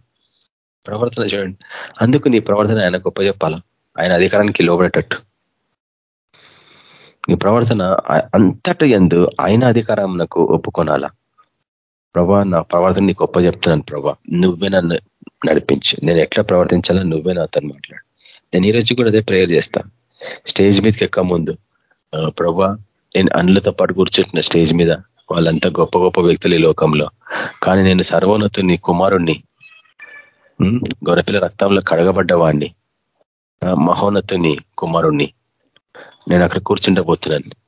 ప్రవర్తన చూడండి. అందుకు నీ ప్రవర్తన ఆయన గొప్ప చెప్పాలా ఆయన అధికారానికి లోబడేటట్టు. నీ ప్రవర్తన అంతట ఎందు ఆయన అధికారంకు ఒప్పుకొనాలా? ప్రభా నా ప్రవర్తన నీకు గొప్ప చెప్తున్నాను ప్రభా. నువ్వే నన్ను నడిపించు. నేను ఎట్లా ప్రవర్తించాలో నువ్వే నాతో మాట్లాడు. నేను ఈరోజు కూడా అదే ప్రేయర్ చేస్తా. స్టేజ్ మీదకి ఎక్క ముందు. ప్రభా నేను అన్నులతో పాటు కూర్చుంటున్న స్టేజ్ మీద వాళ్ళంతా గొప్ప గొప్ప వ్యక్తులు ఈ లోకంలో. కానీ నేను సర్వోన్నతుని కుమారుణ్ణి గొర్రెపిల్ల రక్తంలో కడగబడ్డవాణ్ణి మహోన్నతుని కుమారుణ్ణి నేను అక్కడ కూర్చుండబోతున్నాను.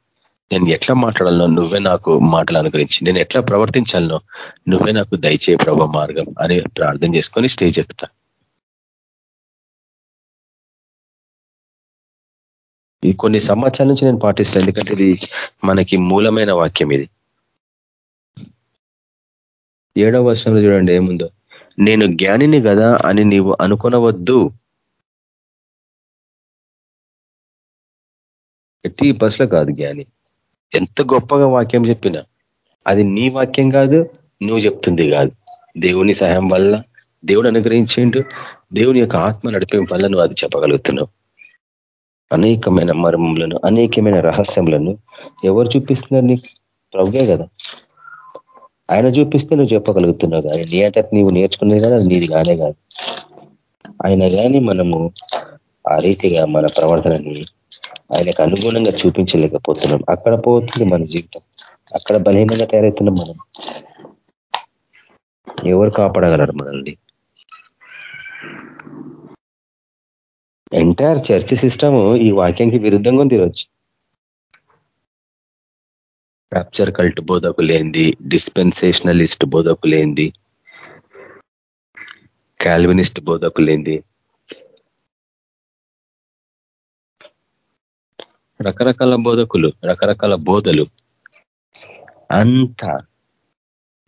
నేను ఎట్లా మాట్లాడాలనో నువ్వే నాకు మాటలు అనుగ్రహించి నేను ఎట్లా ప్రవర్తించాలనో నువ్వే నాకు దయచే ప్రభ మార్గం అని ప్రార్థన చేసుకొని స్టేజ్ ఎక్కుతా. ఇది కొన్ని సంవత్సరాల నుంచి నేను పాటిస్తాను ఎందుకంటే ఇది మనకి మూలమైన వాక్యం ఇది. ఏడవ వర్షంలో చూడండి ఏముందో. నేను జ్ఞానిని కదా అని నీవు అనుకునవద్దు. ఎట్టి బస్సులో కాదు జ్ఞాని. ఎంత గొప్పగా వాక్యం చెప్పినా అది నీ వాక్యం కాదు నువ్వు చెప్తుంది కాదు. దేవుని సహాయం వల్ల దేవుడు అనుగ్రహించిండు. దేవుని యొక్క ఆత్మ నడిపింపు వల్ల నువ్వు అది చెప్పగలుగుతున్నావు. అనేకమైన మర్మములను అనేకమైన రహస్యములను ఎవరు చూపిస్తున్నారు నీకు? ప్రభుగే కదా. ఆయన చూపిస్తే నువ్వు చెప్పగలుగుతున్నావు కానీ నీ అంతట నీవు నేర్చుకునేది కానీ అది నీది కానే కాదు. ఆయన కానీ మనము ఆ రీతిగా మన ప్రవర్తనని ఆయనకు అనుగుణంగా చూపించలేకపోతున్నాం. అక్కడ పోతుంది మన జీవితం. అక్కడ బలహీనంగా తయారవుతున్నాం మనం. ఎవరు కాపాడగలరు మనల్ని? ఎంటైర్ చర్చ్ సిస్టమ్ ఈ వాక్యానికి విరుద్ధంగా తీరొచ్చు క్యాప్చర్ కల్ట్ బోధకులేంది డిస్పెన్సేషనలిస్ట్ బోధకులేంది కాల్వినిస్ట్ బోధకులేంది రకరకాల బోధకులు రకరకాల బోధలు. అంత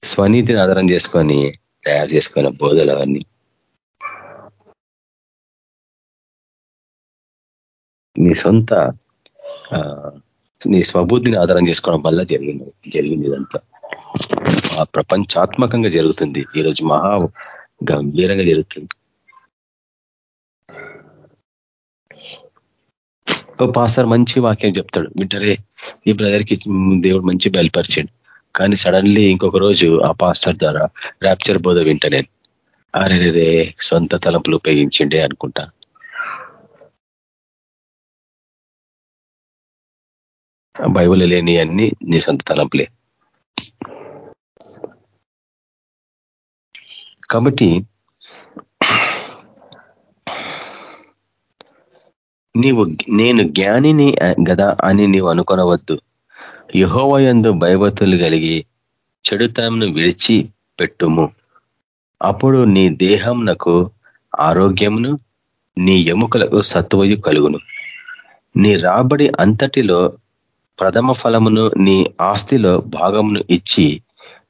స్వనీతిని ఆధారం చేసుకొని తయారు చేసుకున్న బోధలు అవన్నీ నీ సొంత నీ స్వబుద్ధిని ఆధారం చేసుకోవడం వల్ల జరిగింది జరిగింది ఇదంతా. ప్రపంచాత్మకంగా జరుగుతుంది. ఈరోజు మహా గంభీరంగా జరుగుతుంది. ఓ పాస్టర్ మంచి వాక్యం చెప్తాడు. వింటరే ఈ బ్రదర్కి దేవుడు మంచి బయలుపరిచాడు. కానీ సడన్లీ ఇంకొక రోజు ఆ పాస్టర్ ద్వారా ర్యాప్చర్ బోధ వింట నేను. అరే రే సొంత తలంపులు ఉపయోగించిండే అనుకుంటా. బైబుల్ లేని అన్ని నీ సొంత తలంపులే. కాబట్టి నీవు నేను జ్ఞానిని గదా అని నీవు అనుకొనవద్దు. యహోవయందు భయభతులు కలిగి చెడుతనంను విడిచి పెట్టుము. అప్పుడు నీ దేహంనకు ఆరోగ్యమును నీ ఎముకలకు సత్వయు కలుగును. నీ రాబడి అంతటిలో ప్రథమ ఫలమును నీ ఆస్తిలో భాగమును ఇచ్చి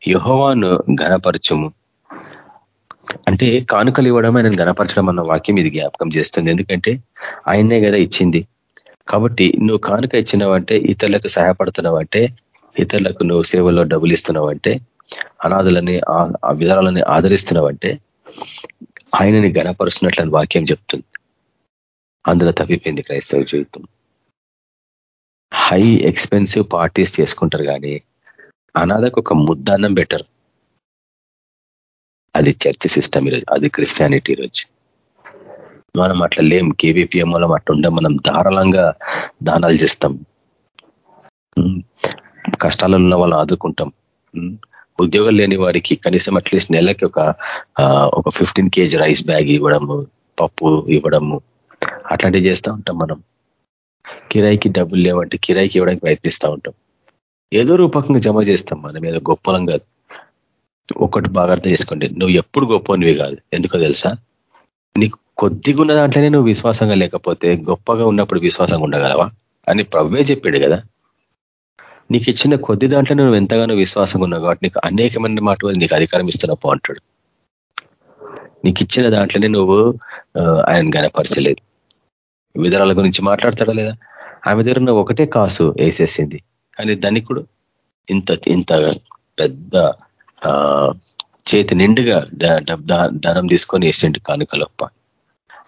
యహోవాను ఘనపరచుము. అంటే కానుకలు ఇవ్వడం ఆయన గణపరచడం అన్న వాక్యం ఇది జ్ఞాపకం చేస్తుంది. ఎందుకంటే ఆయనే కదా ఇచ్చింది. కాబట్టి నువ్వు కానుక ఇచ్చినావంటే ఇతరులకు సహాయపడుతున్నావంటే ఇతరులకు నువ్వు సేవలో డబ్బులు ఇస్తున్నావంటే అనాథులని ఆ విధానాలని ఆదరిస్తున్నావంటే ఆయనని గణపరుస్తున్నట్లని వాక్యం చెప్తుంది. అందులో తప్పిపోయింది క్రైస్తవ జీవితం. హై ఎక్స్పెన్సివ్ పార్టీస్ చేసుకుంటారు కానీ అనాథకు ఒక ముద్దాన్నం బెటర్ అది చర్చ్ సిస్టమ్ ఈరోజు అది క్రిస్టియానిటీ ఈరోజు. మనం అట్లా లేం. కేవీపీఎం వల్ల అట్లా ఉండే మనం ధారాళంగా దానాలు చేస్తాం. కష్టాలలో ఉన్న వాళ్ళని ఆదుకుంటాం. ఉద్యోగం లేని వారికి కనీసం అట్లీస్ట్ నెలకి ఒక ఒక ఫిఫ్టీన్ కేజీ రైస్ బ్యాగ్ ఇవ్వడము పప్పు ఇవ్వడము అట్లాంటివి చేస్తూ ఉంటాం మనం. కిరాయికి డబ్బులు లేవంటే కిరాయికి ఇవ్వడానికి ప్రయత్నిస్తూ ఉంటాం. ఏదో రూపకంగా జమ చేస్తాం. మనం ఏదో గొప్పలంగా ఒకటి బాగా అర్థం చేసుకోండి. నువ్వు ఎప్పుడు గొప్పనివి కాదు. ఎందుకో తెలుసా? నీకు కొద్దిగా ఉన్న దాంట్లోనే నువ్వు విశ్వాసంగా లేకపోతే గొప్పగా ఉన్నప్పుడు విశ్వాసంగా ఉండగలవా? అని ప్రవ్వే చెప్పాడు కదా. నీకు ఇచ్చిన కొద్ది దాంట్లో నువ్వు ఎంతగానో విశ్వాసంగా ఉన్నావు కాబట్టి నీకు అనేకమైన మాట నీకు అధికారం ఇస్తున్నప్పు అంటాడు. నీకు ఇచ్చిన దాంట్లోనే నువ్వు ఆయన గనపరచలేదు. విధానాల గురించి మాట్లాడతాడా లేదా? ఆమె దగ్గర నువ్వు ఒకటే కాసు వేసేసింది. కానీ ధనికుడు ఇంత ఇంత పెద్ద చేతి నిండుగా ధనం తీసుకొని వేసిండు కానుకలొప్ప.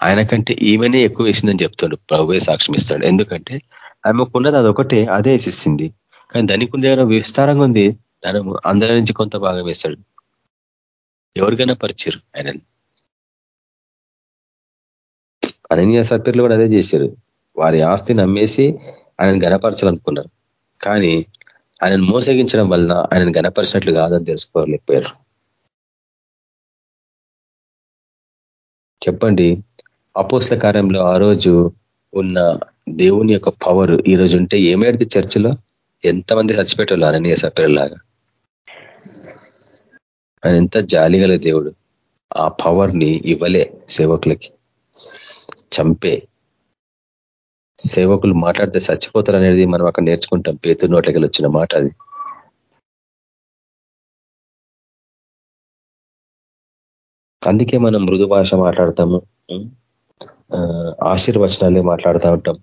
ఆయన కంటే ఈమెనే ఎక్కువ వేసిందని చెప్తాడు ప్రభువే సాక్ష్యం ఇస్తాడు. ఎందుకంటే ఆమెకున్నది అదొకటే అదే వేసిస్తుంది కానీ ధనికుల దగ్గర విస్తారంగా ఉంది. ధనము అందరి నుంచి కొంత భాగం వేస్తాడు. ఎవరికైనా పరిచారు ఆయన అనన్య సత్యర్లు కూడా అదే చేశారు. వారి ఆస్తిని అమ్మేసి ఆయనను గనపరచాలనుకున్నారు కానీ ఆయనను మోసగించడం వలన ఆయనను గనపరిచినట్లు కాదని తెలుసుకోలేకపోయారు చెప్పండి. అపోస్ల కార్యంలో ఆ రోజు ఉన్న దేవుని యొక్క పవర్ ఈ రోజు ఉంటే ఏమేది చర్చిలో? ఎంతమంది చచ్చిపెట్టాలి అననీయ సపేరులాగా ఆయన ఎంత జాలిగల దేవుడు. ఆ పవర్ని ఇవ్వలే సేవకులకి. చంపే సేవకులు మాట్లాడితే చచ్చిపోతారు అనేది మనం అక్కడ నేర్చుకుంటాం. పేతురు నోట్లకి వచ్చిన మాట అది. అందుకే మనం మృదు భాష మాట్లాడతాము. ఆశీర్వచనాలే మాట్లాడుతూ ఉంటాం.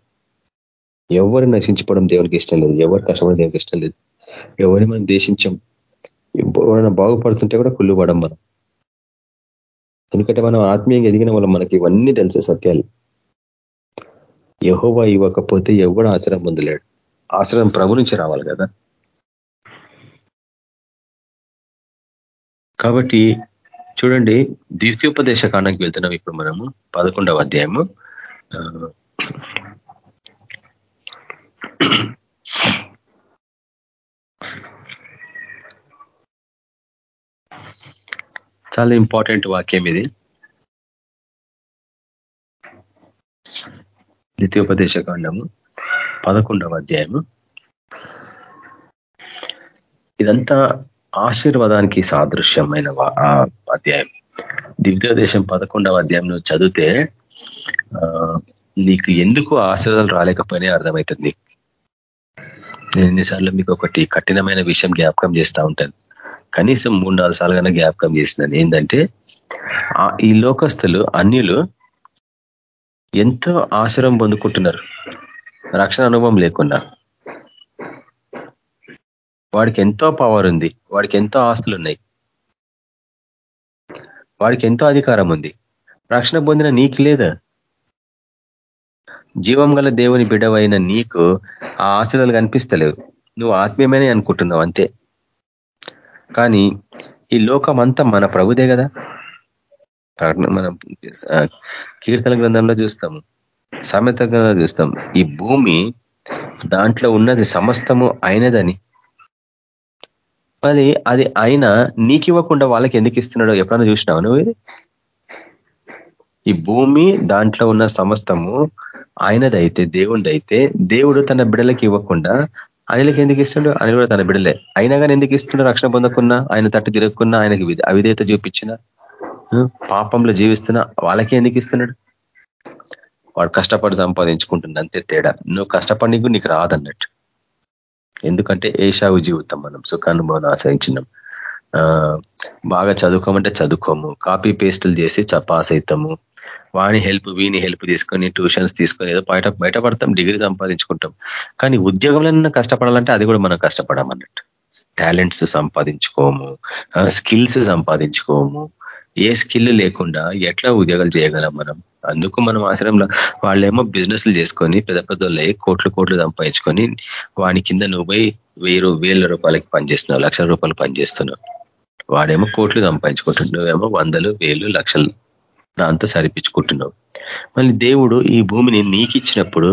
ఎవరు నశించుకోవడం దేవునికి ఇష్టం లేదు. ఎవరు కష్టపడడం దేవునికి ఇష్టం లేదు. ఎవరిని మనం దేశించాం ఎవరైనా బాగుపడుతుంటే కూడా కుళ్ళుపడం మనం. ఎందుకంటే మనం ఆత్మీయంగా ఎదిగిన వల్ల మనకి ఇవన్నీ తెలిసే సత్యాలు. యహోవా ఇవ్వకపోతే ఎవడు ఆశ్రయం పొందలేడు. ఆశ్రయం ప్రభు నుంచి రావాలి కదా. కాబట్టి చూడండి ద్వితీయోపదేశ కాండానికి వెళ్తున్నాం ఇప్పుడు మనము పదకొండవ అధ్యాయము. చాలా ఇంపార్టెంట్ వాక్యం ఇది. ద్వితీయోపదేశ కాండము పదకొండవ అధ్యాయము. ఇదంతా ఆశీర్వాదానికి సాదృశ్యమైన అధ్యాయం. దేశం పదకొండవ అధ్యాయం చదివితే నీకు ఎందుకు ఆశీర్వాదాలు రాలేకపోయినా అర్థమవుతుంది. నేను ఎన్నిసార్లు మీకు ఒకటి కఠినమైన విషయం జ్ఞాపకం చేస్తూ ఉంటాను. కనీసం మూడు నాలుగు సార్లుగానే జ్ఞాపకం చేసినాను ఏంటంటే ఈ లోకస్తులు అన్యులు ఎంతో ఆశ్రయం పొందుకుంటున్నారు. రక్షణ అనుభవం లేకుండా. వాడికి ఎంతో పవర్ ఉంది. వాడికి ఎంతో ఆస్తులు ఉన్నాయి వాడికి ఎంతో అధికారం ఉంది. రక్షణ పొందిన నీకు లేదా? జీవం గల దేవుని బిడవైన నీకు ఆ ఆశలు కనిపిస్తలేవు. నువ్వు ఆత్మీయమైన అనుకుంటున్నావు అంతే. కానీ ఈ లోకం అంతా మన ప్రభుదే కదా? మనం కీర్తన గ్రంథంలో చూస్తాము. సామెత గ్రంథంలో చూస్తాం. ఈ భూమి దాంట్లో ఉన్నది సమస్తము అయినదని. మరి అది ఆయన నీకు ఇవ్వకుండా వాళ్ళకి ఎందుకు ఇస్తున్నాడో ఎప్పుడన్నా చూసినావు నువ్వు ఇది? ఈ భూమి దాంట్లో ఉన్న సమస్తము ఆయనదైతే దేవుడిదైతే దేవుడు తన బిడలకి ఇవ్వకుండా ఆయనకి ఎందుకు ఇస్తుండో ఆయన కూడా తన బిడలే. అయినా కానీ ఎందుకు ఇస్తుండో రక్షణ పొందకున్నా ఆయన తట్టు తిరగకున్నా ఆయనకి అవిధేత చూపించిన? పాపంలో జీవిస్తున్నా వాళ్ళకి ఎందుకు ఇస్తున్నాడు? వాడు కష్టపడి సంపాదించుకుంటున్నా అంతే తేడా. నువ్వు కష్టపడి నీకు రాదన్నట్టు. ఎందుకంటే ఏషావు జీవితం మనం సుఖానుభవం ఆశ్రయించినాం. బాగా చదువుకోమంటే చదువుకోము కాపీ పేస్టులు చేసి పాస్ అవుతాము వాని హెల్ప్ వీని హెల్ప్ తీసుకొని ట్యూషన్స్ తీసుకొని ఏదో బయట బయటపడతాం డిగ్రీ సంపాదించుకుంటాం. కానీ ఉద్యోగంలో కష్టపడాలంటే అది కూడా మనం కష్టపడమన్నట్టు. టాలెంట్స్ సంపాదించుకోము స్కిల్స్ సంపాదించుకోము ఏ స్కిల్ లేకుండా ఎట్లా ఉద్యోగాలు చేయగలం మనం? అందుకు మనం ఆశ్రమంలో వాళ్ళేమో బిజినెస్లు చేసుకొని పెద్ద పెద్దోళ్ళే కోట్లు కోట్లు సంపాదించుకొని వాని కింద నువ్వు పోయి వెయ్యి వేల రూపాయలకి పనిచేస్తున్నావు లక్షల రూపాయలు పనిచేస్తున్నావు. వాడేమో కోట్లు సంపాదించుకుంటున్నావు నువ్వేమో వందలు వేలు లక్షలు దాంతో సరిపించుకుంటున్నావు. మళ్ళీ దేవుడు ఈ భూమిని నీకు ఇచ్చినప్పుడు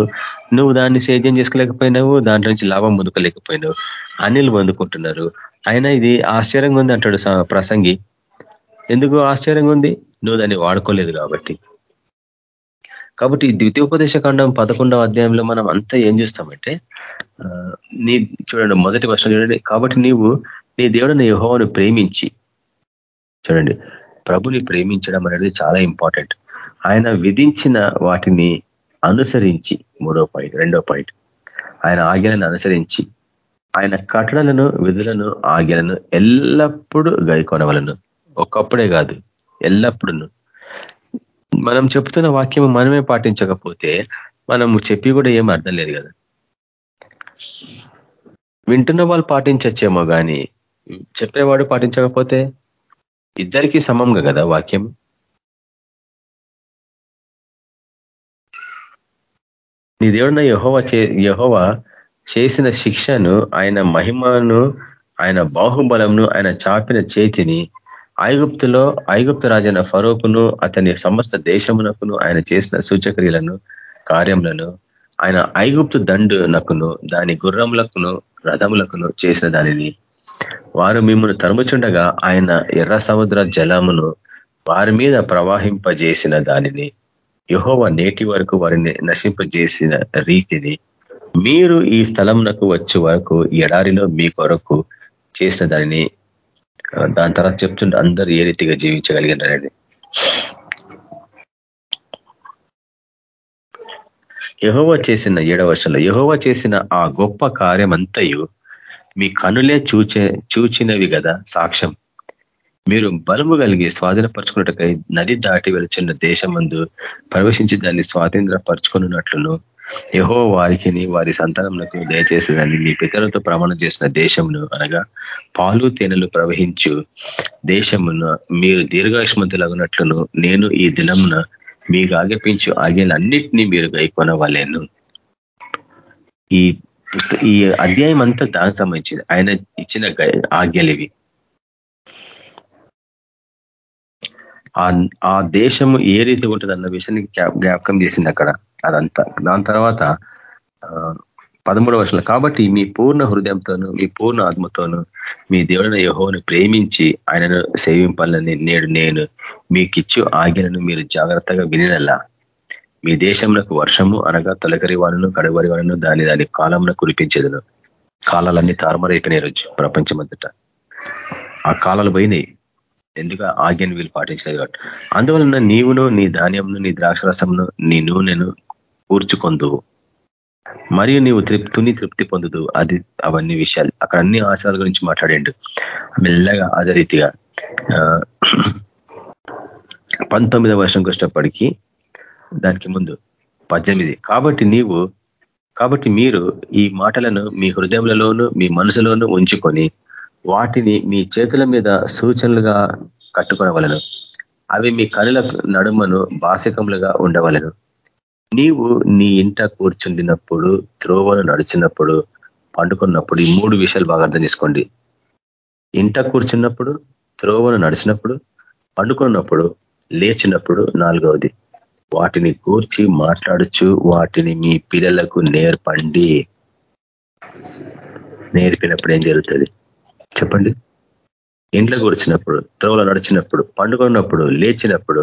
నువ్వు దాన్ని సేద్యం చేసుకోలేకపోయినావు దాంట్లో నుంచి లాభం పొందుకోలేకపోయినావు. అనిల్ పొందుకుంటున్నారు. అయినా ఇది ఆశ్చర్యంగా ఉంది అంటాడు ప్రసంగి. ఎందుకు ఆశ్చర్యంగా ఉంది? నువ్వు దాన్ని వాడుకోలేదు కాబట్టి. కాబట్టి ద్వితీయోపదేశ ఖండం పదకొండవ అధ్యాయంలో మనం అంతా ఏం చేస్తామంటే నీ చూడండి మొదటి వర్షం చూడండి. కాబట్టి నీవు నీ దేవుడు నీ యహోవను ప్రేమించి చూడండి ప్రభుని ప్రేమించడం అనేది చాలా ఇంపార్టెంట్. ఆయన విధించిన వాటిని అనుసరించి మూడో పాయింట్ రెండో పాయింట్ ఆయన ఆజ్ఞలను అనుసరించి ఆయన కట్టడలను విధులను ఆజ్ఞలను ఎల్లప్పుడూ గైకొనవలను. ఒకప్పుడే కాదు ఎల్లప్పుడూ మనం చెప్తున్న వాక్యం మనమే పాటించకపోతే మనము చెప్పి కూడా ఏం అర్థం లేదు కదా. వింటున్న వాళ్ళు పాటించచ్చేమో కానీ చెప్పేవాడు పాటించకపోతే ఇద్దరికీ సమంగా కదా వాక్యం? నీ దేవుడిన యహోవా యహోవా చేసిన శిక్షను ఆయన మహిమను ఆయన బాహుబలంను ఆయన చాపిన చేతిని ఐగుప్తులో ఐగుప్తు రాజైన ఫరోకును అతని సమస్త దేశమునకును ఆయన చేసిన సూచక్రియలను కార్యములను ఆయన ఐగుప్తు దండునకును దాని గుర్రములకును రథములకును చేసిన దానిని. వారు మిమ్మల్ని తరుముచుండగా ఆయన ఎర్ర సముద్ర జలమును వారి మీద ప్రవాహింపజేసిన దానిని యహోవ నేటి వరకు వారిని నశింపజేసిన రీతిని మీరు ఈ స్థలంనకు వచ్చే వరకు ఎడారిలో మీ కొరకు చేసిన దానిని దాని తర్వాత చెప్తుంటే అందరూ ఏ రీతిగా జీవించగలిగినారనేది. యహోవా చేసిన ఏడవ వర్షంలో యహోవా చేసిన ఆ గొప్ప కార్యమంతయు మీ కనులే చూచే చూచినవి కదా సాక్ష్యం. మీరు బలము కలిగి స్వాధీనపరచుకున్నట్టుకై నది దాటి వెళుచున్న దేశమందు ప్రవేశించి దాన్ని స్వాతంత్రపరచుకున్నట్లును యహో వారికి వారి సంతానములకు దయచేసేదాన్ని మీ పితరులతో ప్రమాణం చేసిన దేశమును అనగా పాలు తేనెలు ప్రవహించు దేశమును మీరు దీర్ఘాయుష్మంతులగునట్లును నేను ఈ దినమున మీకు ఆగపించు ఆజ్ఞలన్నింటినీ మీరు గైకొనవలేను. ఈ ఈ అధ్యాయం అంతా దానికి సంబంధించింది. ఆయన ఇచ్చిన ఆజ్ఞలు ఇవి ఆ దేశము ఏ రీతి ఉంటుంది అన్న విషయాన్ని జ్ఞాపకం చేసింది అక్కడ. అదంతా. దాని తర్వాత పదమూడవ వర్షంలో కాబట్టి మీ పూర్ణ హృదయంతోను మీ పూర్ణ ఆత్మతోను మీ దేవుడైన యహోను ప్రేమించి ఆయనను సేవింపాలని నేడు నేను మీకిచ్చు ఆజ్ఞలను మీరు జాగ్రత్తగా వినినల్లా మీ దేశంలో వర్షము అనగా తొలగరి వాళ్ళను కడవరి వాళ్ళను దాని దాని కాలంలో కురిపించేదను. కాలాలన్నీ తారుమారైపోయినాయి రోజు ప్రపంచమంతట. ఆ కాలాలు పోయినాయి. ఎందుకు ఆజ్ఞను వీళ్ళు పాటించలేదు కాబట్టి? అందువలన నీవును నీ ధాన్యంను నీ ద్రాక్షరసమును నీ నూనెను కూర్చుకొందువు. మరియు నీవు తృప్తిని తృప్తి పొందుదు అది అవన్నీ విషయాలు. అక్కడ అన్ని ఆశయాల గురించి మాట్లాడిండు మెల్లగా అదే రీతిగా పంతొమ్మిదవ వర్షంకి వచ్చినప్పటికీ దానికి ముందు పద్దెనిమిది. కాబట్టి నీవు కాబట్టి మీరు ఈ మాటలను మీ హృదయంలోనూ మీ మనసులోను ఉంచుకొని వాటిని మీ చేతుల మీద సూచనలుగా కట్టుకునవలను. అవి మీ కనుల నడుమను బాసికములుగా ఉండవలను. నీవు నీ ఇంట కూర్చుండినప్పుడు త్రోవను నడిచినప్పుడు పండుకున్నప్పుడు ఈ మూడు విషయాలు బాగా అర్థం చేసుకోండి. ఇంట కూర్చున్నప్పుడు త్రోవను నడిచినప్పుడు పండుకున్నప్పుడు లేచినప్పుడు నాలుగవది. వాటిని కూర్చి మాట్లాడుచు వాటిని మీ పిల్లలకు నేర్పండి. నేర్పినప్పుడు ఏం జరుగుతుంది? చెప్పండి. ఇంట్లో కూర్చున్నప్పుడు త్రోవలో నడిచినప్పుడు పండుకున్నప్పుడు లేచినప్పుడు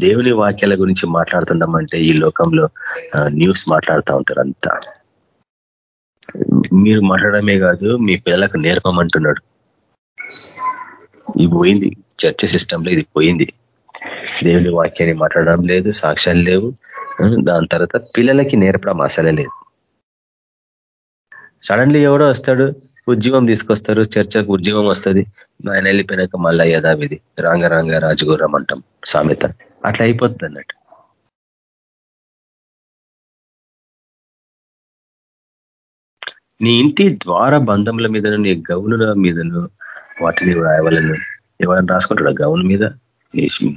దేవుని వాక్యాల గురించి మాట్లాడుతున్నామంటే ఈ లోకంలో న్యూస్ మాట్లాడుతూ ఉంటారు అంతా. మీరు మాట్లాడమే కాదు మీ పిల్లలకు నేర్పమంటున్నాడు. ఇది పోయింది. చర్చ సిస్టంలో ఇది పోయింది. దేవుని వాక్యాన్ని మాట్లాడడం లేదు సాక్ష్యాలు లేవు. దాని తర్వాత పిల్లలకి నేర్పడం అసలే లేదు. సడన్లీ ఎవడో వస్తాడు ఉద్యమం తీసుకొస్తారు చర్చకు ఉద్యమం వస్తుంది. ఆయన వెళ్ళిపోయినాక మళ్ళీ యథావిధి రాంగ రాంగ రాజగురం అంటాం సామెత. అట్లా అయిపోతుంది అన్నట్టు. నీ ఇంటి ద్వార బంధముల మీదను నీ గౌనుల మీదను వాటిని రాయవలను. ఎవరైనా రాసుకుంటాడా గౌన్ మీద?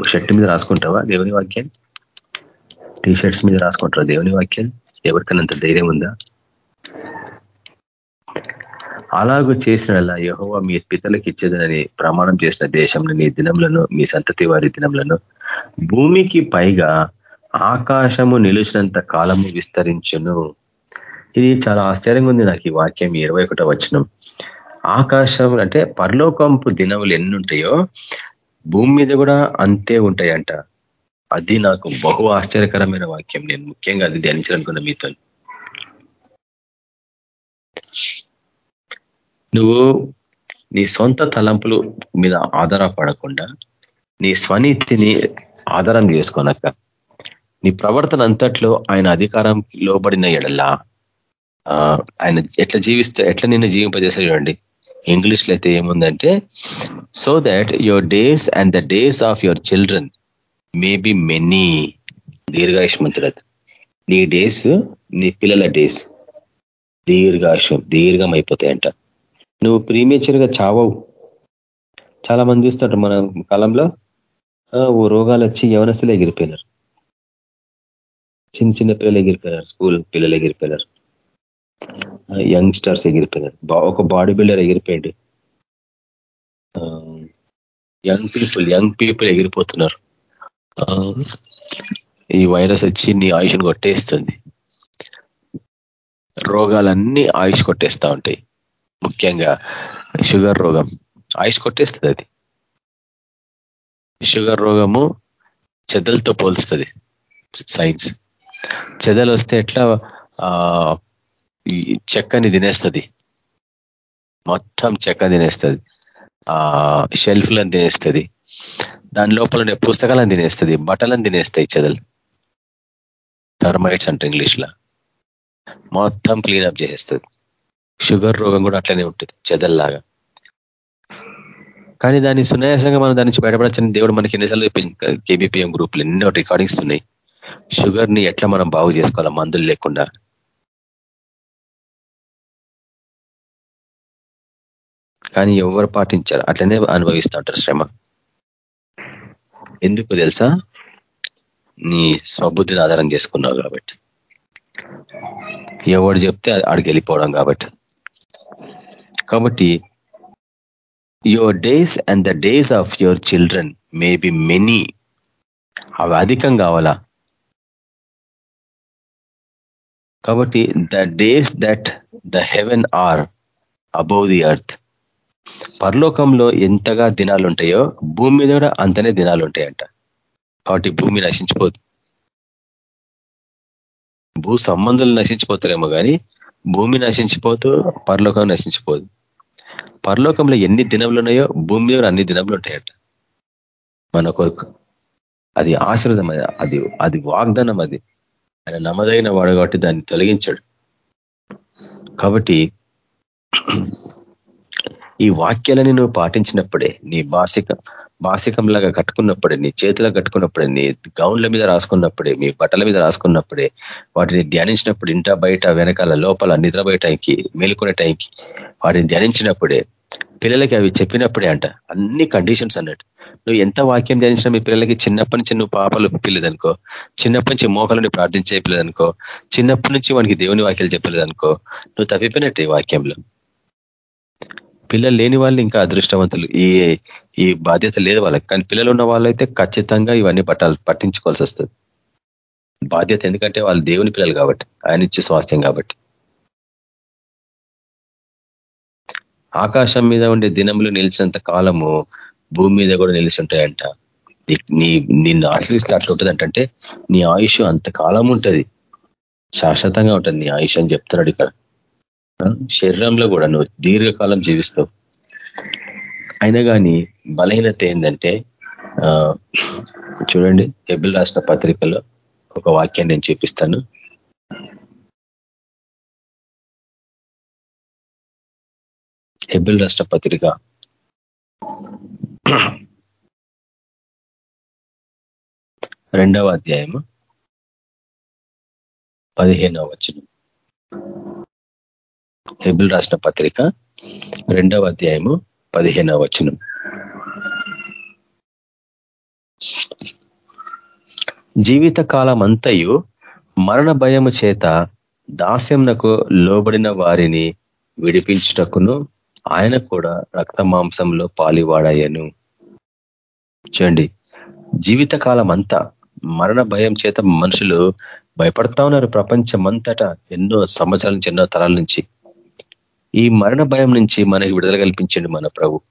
షర్ట్ మీద రాసుకుంటావా దేవుని వాక్యాన్ని? టీ షర్ట్స్ మీద రాసుకుంటారా దేవుని వాక్యాన్ని? ఎవరికైనా ధైర్యం ఉందా? అలాగూ చేసిన యహోవా మీ పితలకు ఇచ్చేదని ప్రమాణం చేసిన దేశంలో నీ దినంలను మీ సంతతి వారి దినంలను భూమికి పైగా ఆకాశము నిలిచినంత కాలము విస్తరించును. ఇది చాలా ఆశ్చర్యంగా ఉంది నాకు ఈ వాక్యం ఇరవై ఒకటో వచ్చినం ఆకాశం అంటే పరలోకంపు దినములు ఎన్ని ఉంటాయో భూమి మీద కూడా అంతే ఉంటాయంట. అది నాకు బహు ఆశ్చర్యకరమైన వాక్యం. నేను ముఖ్యంగా అది ధ్యానించాలనుకున్న మీతో. నువ్వు నీ సొంత తలంపులు మీద ఆధారపడకుండా నీ స్వనీతిని ఆధారం చేసుకోనక్క నీ ప్రవర్తన అంతట్లో ఆయన అధికారం లోబడిన ఎడల్లా ఆయన ఎట్లా జీవిస్తే ఎట్లా నిన్ను జీవింపజేసే చూడండి. ఇంగ్లీష్లో అయితే ఏముందంటే so that your days and the days of your children may be many దీర్ఘాయుష్మంతుడు నీ డేస్ నీ పిల్లల డేస్ దీర్ఘాయుషం దీర్ఘం అయిపోతాయంట నువ్వు ప్రీమేచర్గా చావవు. చాలా మంది చూస్తుంటారు మన కాలంలో ఓ రోగాలు వచ్చి యవనస్తులు ఎగిరిపోయినారు. చిన్న చిన్న పిల్లలు ఎగిరిపోయినారు స్కూల్ పిల్లలు ఎగిరిపోయినారు. యంగ్స్టర్స్ ఎగిరిపోయినారు. ఒక బాడీ బిల్డర్ ఎగిరిపోయాడు. యంగ్ పీపుల్ యంగ్ పీపుల్ ఎగిరిపోతున్నారు. ఈ వైరస్ వచ్చి నీ ఆయుష్ను కొట్టేస్తుంది. రోగాలన్నీ ఆయుష్ కొట్టేస్తూ ఉంటాయి. ముఖ్యంగా షుగర్ రోగం. ఆయుష్ కొట్టేస్తుంది అది. షుగర్ రోగము చెదలతో పోల్స్తుంది. సైన్స్. చెదలు వస్తే ఎట్లా చెక్కని తినేస్తుంది. మొత్తం చెక్క తినేస్తుంది. ఆ షెల్ఫ్లను తినేస్తుంది. దాని లోపల పుస్తకాలను తినేస్తుంది. బట్టలను తినేస్తాయి చెదలు. టర్మైట్స్ అంటారు ఇంగ్లీష్లో. మొత్తం క్లీనప్ చేసేస్తుంది. షుగర్ రోగం కూడా అట్లనే ఉంటుంది చెదల్లాగా. కానీ దాన్ని సునాయాసంగా మనం దాని నుంచి బయటపడచ్చని దేవుడు మనకి ఎన్నిసార్లు కేబీపీఎం గ్రూప్లు ఎన్నో రికార్డింగ్స్ ఉన్నాయి. షుగర్ని ఎట్లా మనం బాగు చేసుకోవాలా మందులు లేకుండా? కానీ ఎవరు పాటించారు అట్లనే అనుభవిస్తూ ఉంటారు శ్రమ. ఎందుకు తెలుసా? నీ స్వబుద్ధిని ఆధారం చేసుకున్నావు కాబట్టి. ఎవడు చెప్తే ఆడికి వెళ్ళిపోవడం కాబట్టి. కాబట్టి your days and the days of your children may be many అవి అధికం కావాలా? కాబట్టి the days that the heaven are above the earth పరలోకంలో ఎంతగా దినాలు ఉంటాయో భూమి మీద కూడా అంతనే దినాలు ఉంటాయంట. కాబట్టి భూమి నశించిపోదు. భూ సంబంధాలు నశించిపోతారేమో కానీ భూమి నశించిపోతూ పరలోకం నశించిపోదు. పరలోకంలో ఎన్ని దినములు ఉన్నాయో భూమి మీద అన్ని దినములు ఉంటాయట మన కొరకు. అది ఆశ్రదం అది. అది వాగ్దానం అది. ఆయన నమ్మదగిన వాడు కాబట్టి దాన్ని తొలగించాడు. కాబట్టి ఈ వాక్యాలని నువ్వు పాటించినప్పుడే నీ మాసిక బాసికంలాగా కట్టుకున్నప్పుడే నీ చేతిలో కట్టుకున్నప్పుడే నీ గౌన్ల మీద రాసుకున్నప్పుడే మీ బట్టల మీద రాసుకున్నప్పుడే వాటిని ధ్యానించినప్పుడు ఇంట బయట వెనకాల లోపల నిద్ర టైంకి మేలుకునే టైంకి వాటిని ధ్యానించినప్పుడే పిల్లలకి అవి చెప్పినప్పుడే అంట అన్ని కండిషన్స్ అన్నట్టు. నువ్వు ఎంత వాక్యం ధ్యానించినా మీ పిల్లలకి చిన్నప్పటి నుంచి నువ్వు పాపలు పిల్లదనుకో చిన్నప్పటి నుంచి మోకలని ప్రార్థించే పిల్లదనుకో చిన్నప్పటి నుంచి వానికి దేవుని వాక్యాలు చెప్పలేదనుకో నువ్వు తప్పిపోయినట్టు ఈ వాక్యంలో. పిల్లలు లేని వాళ్ళు ఇంకా అదృష్టవంతులు. ఈ ఈ బాధ్యత లేదు వాళ్ళకి. కానీ పిల్లలు ఉన్న వాళ్ళైతే ఖచ్చితంగా ఇవన్నీ పట్టాలి పట్టించుకోవాల్సి వస్తుంది. బాధ్యత ఎందుకంటే వాళ్ళు దేవుని పిల్లలు కాబట్టి ఆయన ఇచ్చే స్వాస్థ్యం కాబట్టి. ఆకాశం మీద ఉండే దినములు నిలిచినంత కాలము భూమి మీద కూడా నిలిచి ఉంటాయంట. నీ నిన్ను ఆశ్రయిస్తే అట్లా ఉంటుంది అంటే నీ ఆయుష్ అంతకాలం ఉంటుంది. శాశ్వతంగా ఉంటుంది నీ ఆయుష్ అని చెప్తున్నాడు ఇక్కడ. శరీరంలో కూడా నువ్వు దీర్ఘకాలం జీవిస్తావు. అయినా కానీ బలహీనత ఏంటంటే చూడండి హెబిల్ రాసిన పత్రికలో ఒక వాక్యాన్ని నేను చూపిస్తాను. హెబిల్ రాష్ట్ర పత్రిక. రెండవ అధ్యాయము పదిహేనవ వచనం. హెబిల్ రాసిన పత్రిక రెండవ అధ్యాయము పదిహేనవ వచనం. జీవిత కాలం అంతయు మరణ భయము చేత దాస్యంనకు లోబడిన వారిని విడిపించుటకును ఆయన కూడా రక్త మాంసంలో పాలివాడయ్యను. చూడండి జీవితకాలం అంతా మరణ భయం చేత మనుషులు భయపడతా ఉన్నారు. ప్రపంచమంతటా ఎన్నో సంవత్సరాల నుంచి ఎన్నో తరాల నుంచి. ఈ మరణ భయం నుంచి మనకి విడుదల కల్పించండి మన ప్రభు.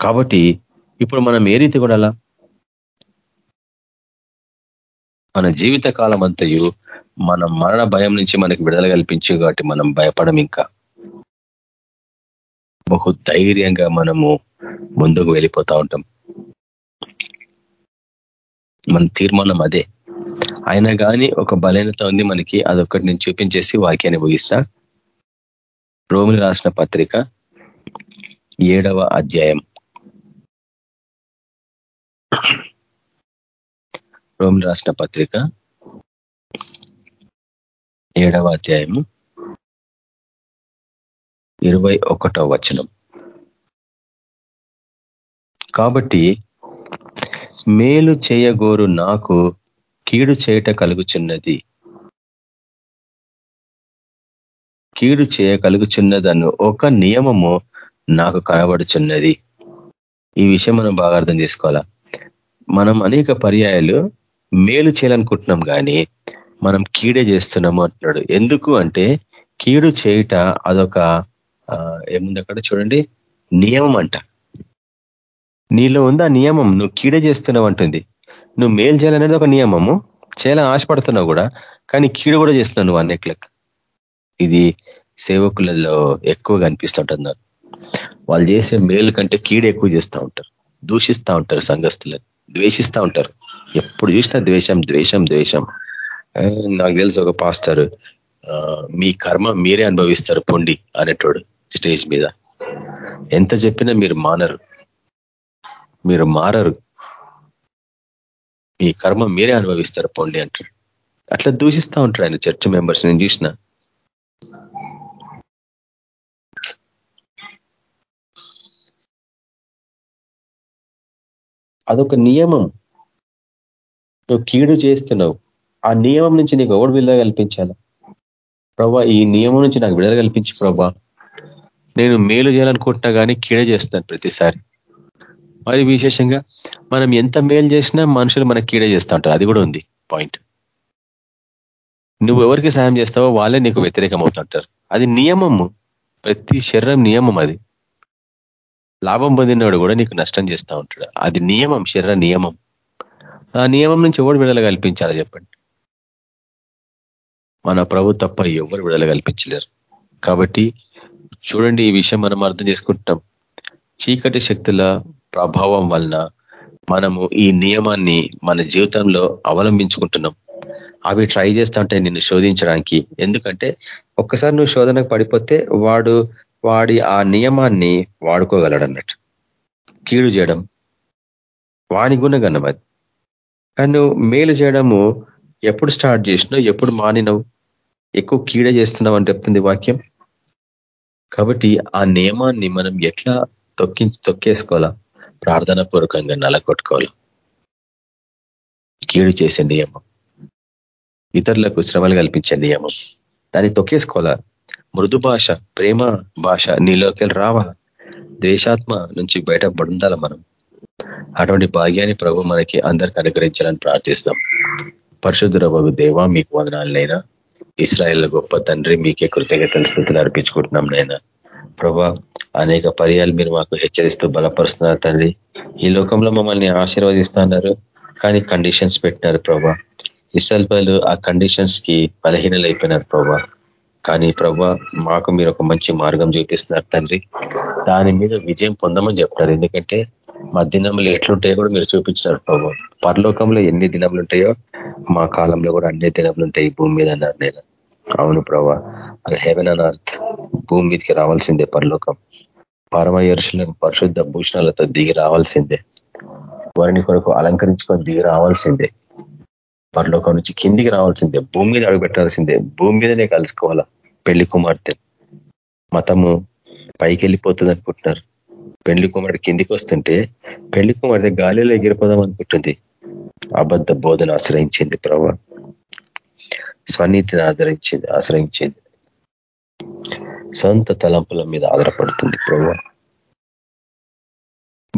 కాబట్టి ఇప్పుడు మనం ఏ రీతి కూడా మన జీవిత కాలం అంతయు మన మరణ భయం నుంచి మనకి విడుదల కల్పించు కాబట్టి మనం భయపడం ఇంకా. బహు ధైర్యంగా మనము ముందుకు వెళ్ళిపోతా ఉంటాం. మన తీర్మానం అదే. అయినా కానీ ఒక బలహీనత ఉంది మనకి అదొక్కటి నేను చూపించేసి వాక్యాన్ని ముగిస్తా. రోమిని రాసిన పత్రిక ఏడవ అధ్యాయం. రోమిని రాసిన పత్రిక ఏడవ అధ్యాయము ఇరవై ఒకటవ వచనం. కాబట్టి మేలు చేయగోరు నాకు కీడు చేయట కలుగుచున్నది. కీడు చేయగలుగుచున్నదను. ఒక నియమము నాకు కనబడుచున్నది. ఈ విషయం మనం బాగా అర్థం చేసుకోవాలా? మనం అనేక పర్యాయాలు మేలు చేయాలనుకుంటున్నాం కానీ మనం కీడే చేస్తున్నాము అంటున్నాడు. ఎందుకు అంటే కీడు చేయుట అదొక ఏముంది అక్కడ చూడండి? నియమం అంట. నీలో ఉంది ఆ నియమం? నువ్వు కీడే చేస్తున్నావు అంటుంది. నువ్వు మేలు చేయాలనేది ఒక నియమము. చేయాలని ఆశపడుతున్నావు కూడా కానీ కీడు కూడా చేస్తున్నావు నువ్వు అన్నిట్లకు ఇది సేవకులలో ఎక్కువగా నాకు వాళ్ళు చేసే మేలు కంటే కీడు ఎక్కువ చేస్తూ ఉంటారు. దూషిస్తూ ఉంటారు సంఘస్థులను. ద్వేషిస్తూ ఉంటారు. ఎప్పుడు చూసినా ద్వేషం ద్వేషం ద్వేషం. నాకు తెలుసు ఒక పాస్టర్ మీ కర్మ మీరే అనుభవిస్తారు పొండి అనేటోడు స్టేజ్ మీద. ఎంత చెప్పినా మీరు మానరు. మీరు మారరు. మీ కర్మ మీరే అనుభవిస్తారు పొండి అంటారు అట్లా దూషిస్తూ ఉంటారు ఆయన చర్చ్ మెంబర్స్ నేను చూసిన. అదొక నియమం. నువ్వు కీడు చేస్తున్నావు. ఆ నియమం నుంచి నీకు ఎవడు విడుదల కల్పించాలా? ప్రభా ఈ నియమం నుంచి నాకు విడుదల కల్పించి ప్రభా. నేను మేలు చేయాలనుకుంటున్నా కానీ కీడ చేస్తాను ప్రతిసారి. మరి విశేషంగా మనం ఎంత మేలు చేసినా మనుషులు మనకి కీడ చేస్తూ ఉంటారు. అది కూడా ఉంది పాయింట్. నువ్వు ఎవరికి సాయం చేస్తావో వాళ్ళే నీకు వ్యతిరేకం అవుతుంటారు అది నియమము. ప్రతి శరీరం నియమం అది. లాభం పొందినవాడు కూడా నీకు నష్టం చేస్తూ ఉంటాడు. అది నియమం శరీర నియమం. ఆ నియమం నుంచి ఎవడు విడుదల కల్పించాలో చెప్పండి. మన ప్రభు తప్ప ఎవరు విడుదల కల్పించలేరు. కాబట్టి చూడండి ఈ విషయం మనం అర్థం చేసుకుంటున్నాం. చీకటి శక్తుల ప్రభావం వలన మనము ఈ నియమాన్ని మన జీవితంలో అవలంబించుకుంటున్నాం. అవి ట్రై చేస్తూ ఉంటాయి నిన్ను శోధించడానికి. ఎందుకంటే ఒక్కసారి నువ్వు శోధనకు పడిపోతే వాడు వాడి ఆ నియమాన్ని వాడుకోగలడు అన్నట్టు కీడు చేయడం వాని గుణగణం అది. కానీ మేలు చేయడము ఎప్పుడు స్టార్ట్ చేసినావు ఎప్పుడు మానినవు? ఎక్కువ కీడ చేస్తున్నావు అని చెప్తుంది వాక్యం. కాబట్టి ఆ నియమాన్ని మనం ఎట్లా తొక్కించి తొక్కేసుకోవాలా? ప్రార్థన పూర్వకంగా నలగొట్టుకోవాలా? కీడు చేసే నియమం. ఇతరులకు శ్రమలు కల్పించే నియమం. దాన్ని తొక్కేసుకోవాలా? మృదు భాష ప్రేమ భాష నీలోకి రావాల? ద్వేషాత్మ నుంచి బయటపడుందాల మనం? అటువంటి భాగ్యాన్ని ప్రభు మనకి అందరికి అనుగ్రహించాలని ప్రార్థిస్తాం. పరశుద్ధురబాబు దేవా మీకు వదనాలనైనా ఇస్రాయల్ గొప్ప తండ్రి మీకే కృతజ్ఞతలు స్థితులు అర్పించుకుంటున్నాం నైనా ప్రభా అనేక పర్యాలు మీరు మాకు హెచ్చరిస్తూ బలపరుస్తున్నారు తండ్రి. ఈ లోకంలో మమ్మల్ని ఆశీర్వదిస్తున్నారు కానీ కండిషన్స్ పెట్టినారు ప్రభా. ఇస్రాయల్ ఆ కండిషన్స్కి బలహీనలు అయిపోయినారు ప్రభా. కానీ ప్రభా మాకు మీరు ఒక మంచి మార్గం చూపిస్తున్నారు తండ్రి. దాని మీద విజయం పొందమని చెప్తున్నారు. ఎందుకంటే మా దినములు ఎట్లుంటాయో కూడా మీరు చూపించినారు ప్రభు. పరలోకంలో ఎన్ని దినములు ఉంటాయో మా కాలంలో కూడా అన్ని దినములు ఉంటాయి భూమి మీద అన్నారు నేను. అవును ప్రభా. అది హెవెన్ అన్ అర్త్ భూమి మీదకి రావాల్సిందే పరలోకం. పరమయర్షులకు పరిశుద్ధ భూషణాలతో దిగి రావాల్సిందే. వారిని కొరకు అలంకరించుకొని దిగి రావాల్సిందే. పరలోకం నుంచి కిందికి రావాల్సిందే భూమి మీద అడుగుపెట్టాల్సిందే భూమి మీదనే కలుసుకోవాలా? పెళ్ళి కుమార్తె. మతము పైకి వెళ్ళిపోతుంది అనుకుంటున్నారు. పెళ్ళి కుమారుడు కిందికి వస్తుంటే పెళ్ళి కుమార్తె గాలిలో ఎగిరిపోదాం అనుకుంటుంది. అబద్ధ బోధన ఆశ్రయించింది ప్రభా. స్వనీతిని ఆదరించింది ఆశ్రయించింది. సొంత తలంపుల మీద ఆధారపడుతుంది ప్రభా.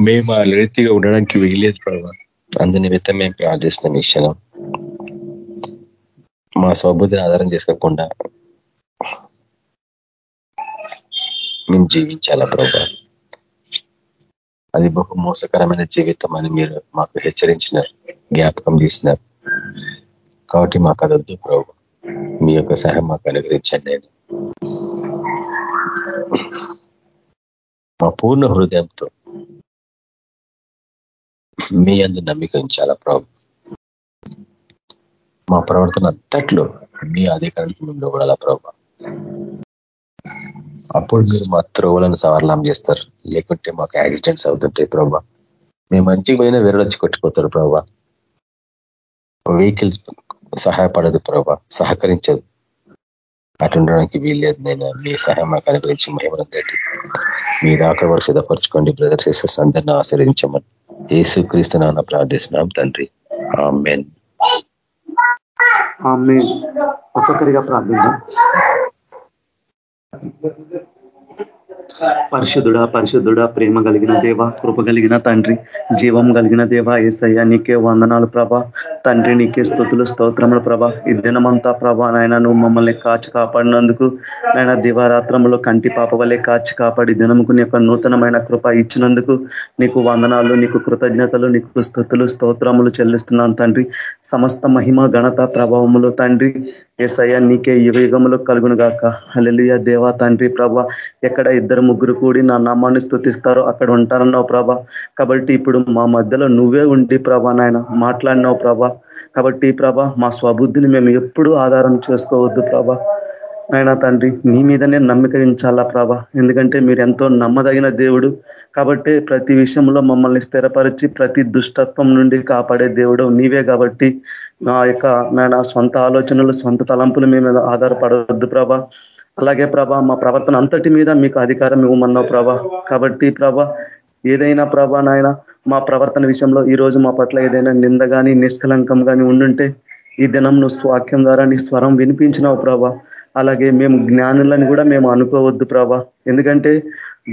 మేము ఆ రీతిగా ఉండడానికి వీలేదు ప్రభా. అందు నిమిత్తం మేము ప్రార్థిస్తున్నాం ఈ క్షణం. మా స్వబుద్ధిని ఆధారం చేసుకోకుండా మేము జీవించాలా ప్రభా? అది బహు మోసకరమైన జీవితం అని మీరు మాకు హెచ్చరించినారు జ్ఞాపకం చేసినారు కాబట్టి మాకు అదొద్దు ప్రభు. మీ యొక్క సహాయం మాకు అనుగ్రహించండి నేను మా పూర్ణ హృదయంతో మీ అందు నమ్మిక ఉంచాలా ప్రభు? మా ప్రవర్తన అంతట్లో మీ అధికారానికి మేము లోబడాలా ప్రభు? అప్పుడు మీరు మా త్రోవలను సవరలం చేస్తారు. లేకుంటే మాకు యాక్సిడెంట్స్ అవుతుంటాయి ప్రభా. మేము మంచిగా పోయినా వెరడొచ్చి కొట్టిపోతారు ప్రభా. వెహికల్స్ సహాయపడదు ప్రభా. సహకరించదు. అటుండడానికి వీల్లేదు. నేను మీ సహాయం మాకు అనుగ్రహించి మహిమనంతటి మీరు అక్కడ వరకు సిద్ధపరచుకోండి బ్రదర్ సిస్టర్స్ అందరినీ ఆశ్రయించమని ఏసు క్రీస్తున్నా ప్రార్థిస్తున్నాం తండ్రి. ఆమెన్. ఒక్కొక్కరిగా ప్రార్థిద్దాం పరిశుద్ధుడా పరిశుద్ధుడా ప్రేమ కలిగిన దేవ కృప కలిగిన తండ్రి జీవం కలిగిన దేవ ఏసయ్య నీకే వందనాలు ప్రభ. తండ్రి నీకే స్థుతులు స్తోత్రములు ప్రభ. ఈ దినమంతా ప్రభ నాయన నువ్వు మమ్మల్ని కాచి కాపాడినందుకు నాయన దివారాత్రములో కంటి పాప వల్లే కాచి కాపాడి దినముకు నీ నూతనమైన కృప ఇచ్చినందుకు నీకు వందనాలు నీకు కృతజ్ఞతలు నీకు స్థుతులు స్తోత్రములు చెల్లిస్తున్నాను తండ్రి. సమస్త మహిమ ఘనత ప్రభావములు తండ్రి. ఏసయ్య నీకే యుగ యుగములు కలుగును గాక హలలియ దేవా తండ్రి ప్రభ ఎక్కడ ఇద్దరు ముగ్గురు కూడి నా నామాన్ని స్థుతిస్తారో అక్కడ ఉంటారన్నావు ప్రభ. కాబట్టి ఇప్పుడు మా మధ్యలో నువ్వే ఉండి ప్రభ నాయన మాట్లాడినావు ప్రభ. కాబట్టి ప్రభ మా స్వబుద్ధిని మేము ఎప్పుడూ ఆధారం చేసుకోవద్దు ప్రభ. నాయన తండ్రి నీ మీదనే నమ్మిక ఉంచాలా ప్రభ. ఎందుకంటే మీరు ఎంతో నమ్మదగిన దేవుడు. కాబట్టి ప్రతి విషయంలో మమ్మల్ని స్థిరపరిచి ప్రతి దుష్టత్వం నుండి కాపాడే దేవుడు నీవే కాబట్టి నా యొక్క నాయన సొంత ఆలోచనలు సొంత తలంపుల మీద ఆధారపడవద్దు ప్రభ. అలాగే ప్రభ మా ప్రవర్తన అంతటి మీద మీకు అధికారం ఇవ్వమన్నావు ప్రభ. కాబట్టి ప్రభ ఏదైనా ప్రభ నాయన మా ప్రవర్తన విషయంలో ఈరోజు మా పట్ల ఏదైనా నింద కానీ నిష్కలంకం కానీ ఉండుంటే ఈ దినం నువ్వు స్వాక్యం ద్వారా నీ స్వరం వినిపించినావు ప్రభ. అలాగే మేము జ్ఞానులని కూడా మేము అనుకోవద్దు ప్రభ. ఎందుకంటే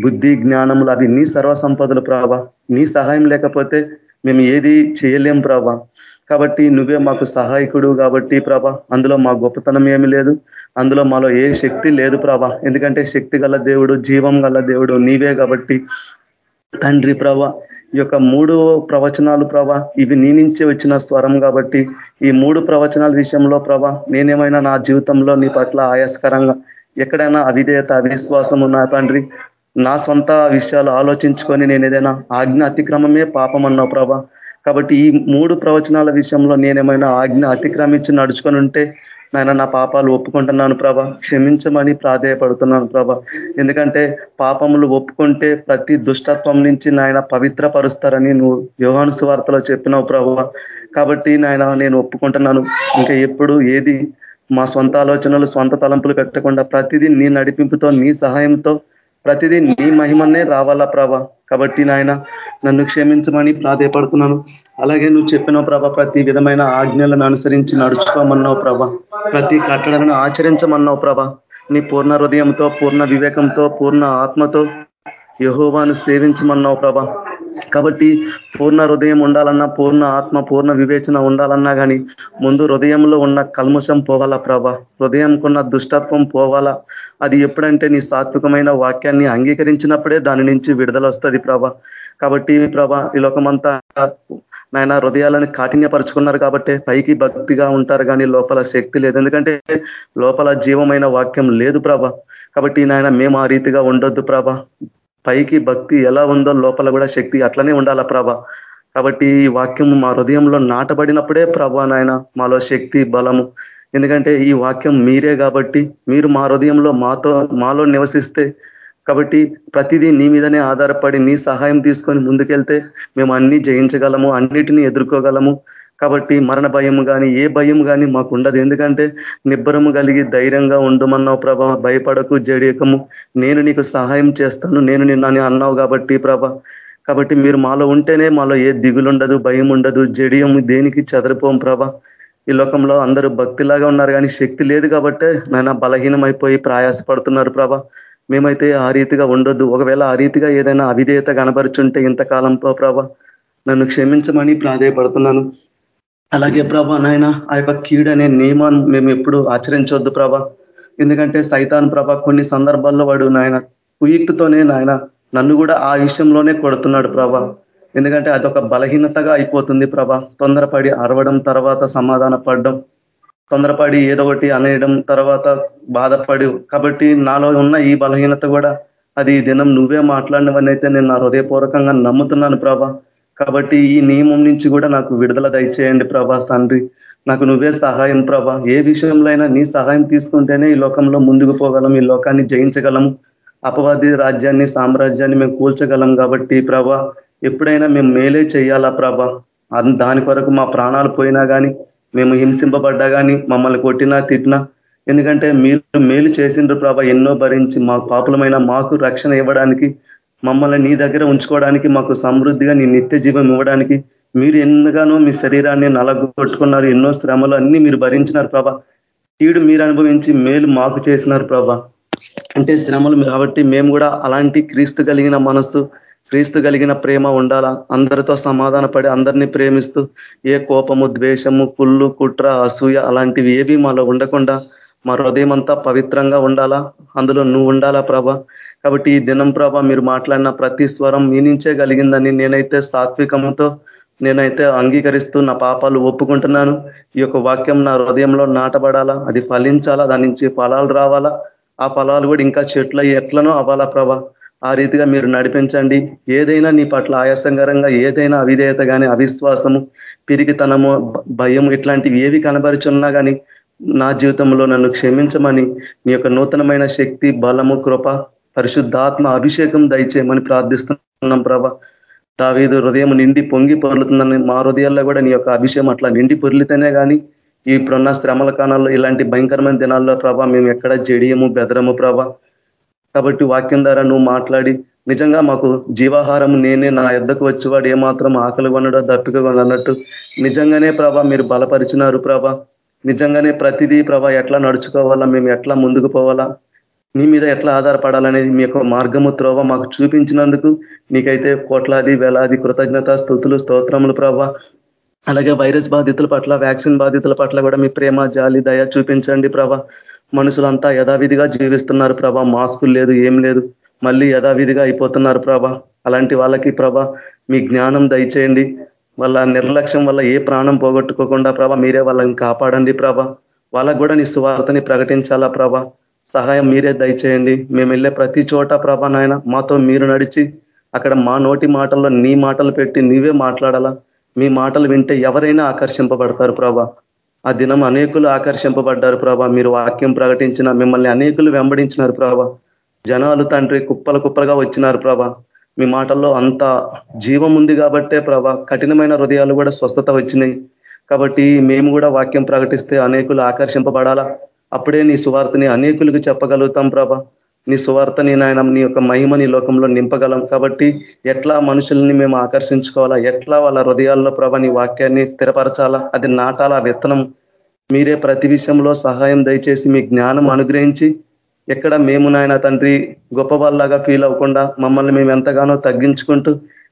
బుద్ధి జ్ఞానములు అవి నీ సర్వసంపదలు ప్రభ. నీ సహాయం లేకపోతే మేము ఏది చేయలేం ప్రభా. కాబట్టి నువ్వే మాకు సహాయకుడు కాబట్టి ప్రభ అందులో మా గొప్పతనం ఏమి లేదు. అందులో మాలో ఏ శక్తి లేదు ప్రభ. ఎందుకంటే శక్తి గల దేవుడు జీవం గల దేవుడు నీవే కాబట్టి. తండ్రి ప్రభ ఈ యొక్క మూడు ప్రవచనాలు ప్రభ ఇవి నీ నుంచే వచ్చిన స్వరం కాబట్టి ఈ మూడు ప్రవచనాల విషయంలో ప్రభ నేనేమైనా నా జీవితంలో నీ పట్ల ఆయాస్కరంగా ఎక్కడైనా అవిధేయత అవిశ్వాసం ఉన్నా తండ్రి నా సొంత విషయాలు ఆలోచించుకొని నేను ఏదైనా ఆజ్ఞ అతిక్రమమే పాపం అన్నావు ప్రభ. కాబట్టి ఈ మూడు ప్రవచనాల విషయంలో నేనేమైనా ఆజ్ఞ అతిక్రమించి నడుచుకొని ఉంటే నాయన నా పాపాలు ఒప్పుకుంటున్నాను ప్రభ. క్షమించమని ప్రాధేయపడుతున్నాను ప్రభ. ఎందుకంటే పాపములు ఒప్పుకుంటే ప్రతి దుష్టత్వం నుంచి నాయన పవిత్రపరుస్తారని నువ్వు యోహాను సువార్తలో చెప్పినావు ప్రభ. కాబట్టి నాయన నేను ఒప్పుకుంటున్నాను. ఇంకా ఎప్పుడు ఏది మా సొంత ఆలోచనలు సొంత తలంపులు కట్టకుండా ప్రతిదీ నీ నడిపింపుతో నీ సహాయంతో ప్రతిదీ నీ మహిమనే రావాలా ప్రభా? కాబట్టి నాయన నన్ను క్షమించమని ప్రాధేయపడుతున్నాను. అలాగే నువ్వు చెప్పినావు ప్రభా ప్రతి విధమైన ఆజ్ఞలను అనుసరించి నడుచుకోమన్నావు ప్రభా. ప్రతి కట్టడలను ఆచరించమన్నావు ప్రభా. నీ పూర్ణ హృదయంతో పూర్ణ వివేకంతో పూర్ణ ఆత్మతో యహోవాను సేవించమన్నావు ప్రభా. కాబట్టి పూర్ణ హృదయం ఉండాలన్నా పూర్ణ ఆత్మ పూర్ణ వివేచన ఉండాలన్నా కానీ ముందు హృదయంలో ఉన్న కల్ముషం పోవాలా ప్రభ? హృదయంకున్న దుష్టత్వం పోవాలా? అది ఎప్పుడంటే నీ సాత్వికమైన వాక్యాన్ని అంగీకరించినప్పుడే దాని నుంచి విడుదల వస్తుంది ప్రభ. కాబట్టి ప్రభ ఈ లోకమంతా నాయన హృదయాలను కాఠిన్యపరుచుకున్నారు కాబట్టి పైకి భక్తిగా ఉంటారు కానీ లోపల శక్తి లేదు. ఎందుకంటే లోపల జీవమైన వాక్యం లేదు ప్రభ. కాబట్టి నాయన మేము ఆ రీతిగా ఉండొద్దు ప్రభ. పైకి భక్తి ఎలా ఉందో లోపల కూడా శక్తి అట్లనే ఉండాలా ప్రభ? కాబట్టి ఈ వాక్యం మా హృదయంలో నాటబడినప్పుడే ప్రభా నాయన మాలో శక్తి బలము. ఎందుకంటే ఈ వాక్యం మీరే కాబట్టి మీరు మా హృదయంలో మాతో మాలో నివసిస్తే కాబట్టి ప్రతిదీ నీ మీదనే ఆధారపడి నీ సహాయం తీసుకొని ముందుకెళ్తే మేము అన్ని జయించగలము అన్నిటినీ ఎదుర్కోగలము. కాబట్టి మరణ భయం కానీ ఏ భయం కానీ మాకు ఉండదు ఎందుకంటే నిబ్బరము కలిగి ధైర్యంగా ఉండమన్నావు ప్రభ. భయపడకు జడియకము నేను నీకు సహాయం చేస్తాను. నేను నిన్న అన్నావు కాబట్టి ప్రభ. కాబట్టి మీరు మాలో ఉంటేనే మాలో ఏ దిగులుండదు భయం ఉండదు జడియం దేనికి చదరిపోం ప్రభ. ఈ లోకంలో అందరూ భక్తిలాగా ఉన్నారు కానీ శక్తి లేదు కాబట్టే నాయన బలహీనమైపోయి ప్రయాసపడుతున్నారు ప్రభ. మేమైతే ఆ రీతిగా ఉండొద్దు. ఒకవేళ ఆ రీతిగా ఏదైనా అవిధేయత కనపరుచుంటే ఇంతకాలంలో ప్రభ నన్ను క్షమించమని ప్రాధేయపడుతున్నాను. అలాగే ప్రభ నాయన ఆ యొక్క కీడనే నియమాన్ని మేము ఎప్పుడు ఆచరించవద్దు ప్రభ. ఎందుకంటే సైతాన్ ప్రభ కొన్ని సందర్భాల్లో వాడు నాయన కుయుక్తితోనే నాయన నన్ను కూడా ఆ విషయంలోనే కొడుతున్నాడు ప్రభ. ఎందుకంటే అదొక బలహీనతగా అయిపోతుంది ప్రభ. తొందరపడి అరవడం తర్వాత సమాధాన పడడం తొందరపడి ఏదో ఒకటి అనేయడం తర్వాత బాధపడి. కాబట్టి నాలో ఉన్న ఈ బలహీనత కూడా అది దినం నువ్వే మాట్లాడినవన్నైతే అయితే నేను నా హృదయపూర్వకంగా నమ్ముతున్నాను ప్రభా. కాబట్టి ఈ నియమం నుంచి కూడా నాకు విడుదల దయచేయండి ప్రభా తండ్రి. నాకు నువ్వే సహాయం ప్రభా. ఏ విషయంలో అయినా నీ సహాయం తీసుకుంటేనే ఈ లోకంలో ముందుకు పోగలం ఈ లోకాన్ని జయించగలము అపవాది రాజ్యాన్ని సామ్రాజ్యాన్ని మేము కూల్చగలం కాబట్టి ప్రభా ఎప్పుడైనా మేము మేలే చేయాలా ప్రభ? దాని కొరకు మా ప్రాణాలు పోయినా కానీ మేము హింసింపబడ్డా కానీ మమ్మల్ని కొట్టినా తిట్టినా ఎందుకంటే మీరు మేలు చేసిండ్రు ప్రభ ఎన్నో భరించి మా పాపులమైన మాకు రక్షణ ఇవ్వడానికి మమ్మల్ని నీ దగ్గర ఉంచుకోవడానికి మాకు సమృద్ధిగా నీ నిత్య జీవం ఇవ్వడానికి మీరు ఎన్నగానో మీ శరీరాన్ని నలగొట్టుకున్నారు. ఎన్నో శ్రమలు అన్ని మీరు భరించినారు ప్రభా. కీడు మీరు అనుభవించి మేలు మాకు చేసినారు ప్రభా. అంటే శ్రమలు కాబట్టి మేము కూడా అలాంటి క్రీస్తు కలిగిన మనస్సు క్రీస్తు కలిగిన ప్రేమ ఉండాలా? అందరితో సమాధాన పడి అందరినీ ప్రేమిస్తూ ఏ కోపము ద్వేషము కుళ్ళు కుట్ర అసూయ అలాంటివి ఏవి మాలో ఉండకుండా మా హృదయం అంతా పవిత్రంగా ఉండాలా? అందులో నువ్వు ఉండాలా ప్రభా? కాబట్టి ఈ దినం ప్రభ మీరు మాట్లాడిన ప్రతి స్వరం మీ నుంచే కలిగిందని నేనైతే సాత్వికంతో నేనైతే అంగీకరిస్తూ నా పాపాలు ఒప్పుకుంటున్నాను. ఈ యొక్క వాక్యం నా హృదయంలో నాటబడాలా? అది ఫలించాలా? దాని నుంచి ఫలాలు రావాలా? ఆ ఫలాలు కూడా ఇంకా చెట్ల ఎట్లనో అవ్వాలా ప్రభ? ఆ రీతిగా మీరు నడిపించండి. ఏదైనా నీ పట్ల ఆయాసంకరంగా ఏదైనా అవిధేయత కానీ అవిశ్వాసము పిరికితనము భయం ఇట్లాంటివి ఏవి కనబరుచున్నా కానీ నా జీవితంలో నన్ను క్షమించమని నీ యొక్క నూతనమైన శక్తి బలము కృప పరిశుద్ధాత్మ అభిషేకం దయచేయమని ప్రార్థిస్తున్నాం ప్రభ. దావీదు హృదయం నిండి పొంగి పొరులుతుందని మా హృదయాల్లో కూడా నీ యొక్క అభిషేకం అట్లా నిండి పొరులితేనే కానీ ఇప్పుడున్న శ్రమల కాలంలో ఇలాంటి భయంకరమైన దినాల్లో ప్రభ మేము ఎక్కడ జడియము బెదరము ప్రభ. కాబట్టి వాక్యం ద్వారా నువ్వు మాట్లాడి నిజంగా మాకు జీవాహారం నేనే నా ఎద్దకు వచ్చేవాడు ఏమాత్రం ఆకలి కొనడో దప్పిక కొనన్నట్టు నిజంగానే ప్రభ మీరు బలపరిచినారు ప్రభ. నిజంగానే ప్రతిదీ ప్రభ ఎట్లా నడుచుకోవాలా మేము ఎట్లా ముందుకు పోవాలా? నీ మీద ఎట్లా ఆధారపడాలనేది మీ యొక్క మార్గము త్రోవ మాకు చూపించినందుకు నీకైతే కోట్లాది వేలాది కృతజ్ఞత స్థుతులు స్తోత్రములు ప్రభ అలాగే వైరస్ బాధితుల పట్ల వ్యాక్సిన్ బాధితుల పట్ల కూడా మీ ప్రేమ జాలి దయ చూపించండి ప్రభ మనుషులంతా యథావిధిగా జీవిస్తున్నారు ప్రభ మాస్కులు లేదు ఏం లేదు. మళ్ళీ యథావిధిగా అయిపోతున్నారు ప్రభ అలాంటి వాళ్ళకి ప్రభ మీ జ్ఞానం దయచేయండి. వాళ్ళ నిర్లక్ష్యం వల్ల ఏ ప్రాణం పోగొట్టుకోకుండా ప్రభ మీరే వాళ్ళని కాపాడండి ప్రభ వాళ్ళకు కూడా నీ సువార్తని ప్రకటించాలా ప్రభ సహాయం మీరే దయచేయండి. మేము వెళ్ళే ప్రతి చోట ప్రభ నాయన మాతో మీరు నడిచి అక్కడ మా నోటి మాటల్లో నీ మాటలు పెట్టి నీవే మాట్లాడాలా? మీ మాటలు వింటే ఎవరైనా ఆకర్షింపబడతారు ప్రభా. ఆ దినం అనేకులు ఆకర్షింపబడ్డారు ప్రభా. మీరు వాక్యం ప్రకటించిన మిమ్మల్ని అనేకులు వెంబడించినారు ప్రభా. జనాలు తండ్రి కుప్పల కుప్పలుగా వచ్చినారు ప్రభా. మీ మాటల్లో అంత జీవం ఉంది కాబట్టే ప్రభా కఠినమైన హృదయాలు కూడా స్వస్థత వచ్చినాయి. కాబట్టి మేము కూడా వాక్యం ప్రకటిస్తే అనేకులు ఆకర్షింపబడాలా? అప్పుడే నీ సువార్తని అనేకులకు చెప్పగలుగుతాం ప్రభ. నీ సువార్తని నాయన నీ యొక్క మహిమని లోకంలో నింపగలం. కాబట్టి ఎట్లా మనుషుల్ని మేము ఆకర్షించుకోవాలా? ఎట్లా వాళ్ళ హృదయాల్లో ప్రభ నీ వాక్యాన్ని స్థిరపరచాలా? అది నాటాలా విత్తనం? మీరే ప్రతి విషయంలో సహాయం దయచేసి మీ జ్ఞానం అనుగ్రహించి ఎక్కడ మేము నాయన తండ్రి గొప్ప వాళ్ళలాగా ఫీల్ అవ్వకుండా మమ్మల్ని మేము ఎంతగానో తగ్గించుకుంటూ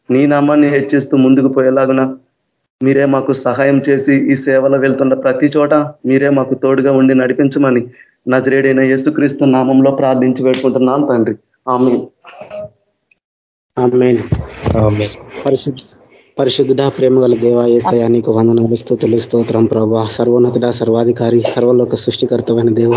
నీ నామాన్ని హెచ్చిస్తూ ముందుకు పోయేలాగున మీరే మాకు సహాయం చేసి ఈ సేవలో వెళ్తున్న ప్రతి చోట మీరే మాకు తోడుగా ఉండి నడిపించమని నజరేడైన యేసుక్రీస్తు నామంలో ప్రార్థించి పెట్టుకుంటున్నాను తండ్రి. ఆమె పరిశుద్ధుడ ప్రేమ గల దేవ ఏసయా నీకు వందనాలు స్థుతులు స్తోత్రం ప్రభా. సర్వోన్నతుడ సర్వాధికారి సర్వలోక సృష్టికర్తమైన దేవ.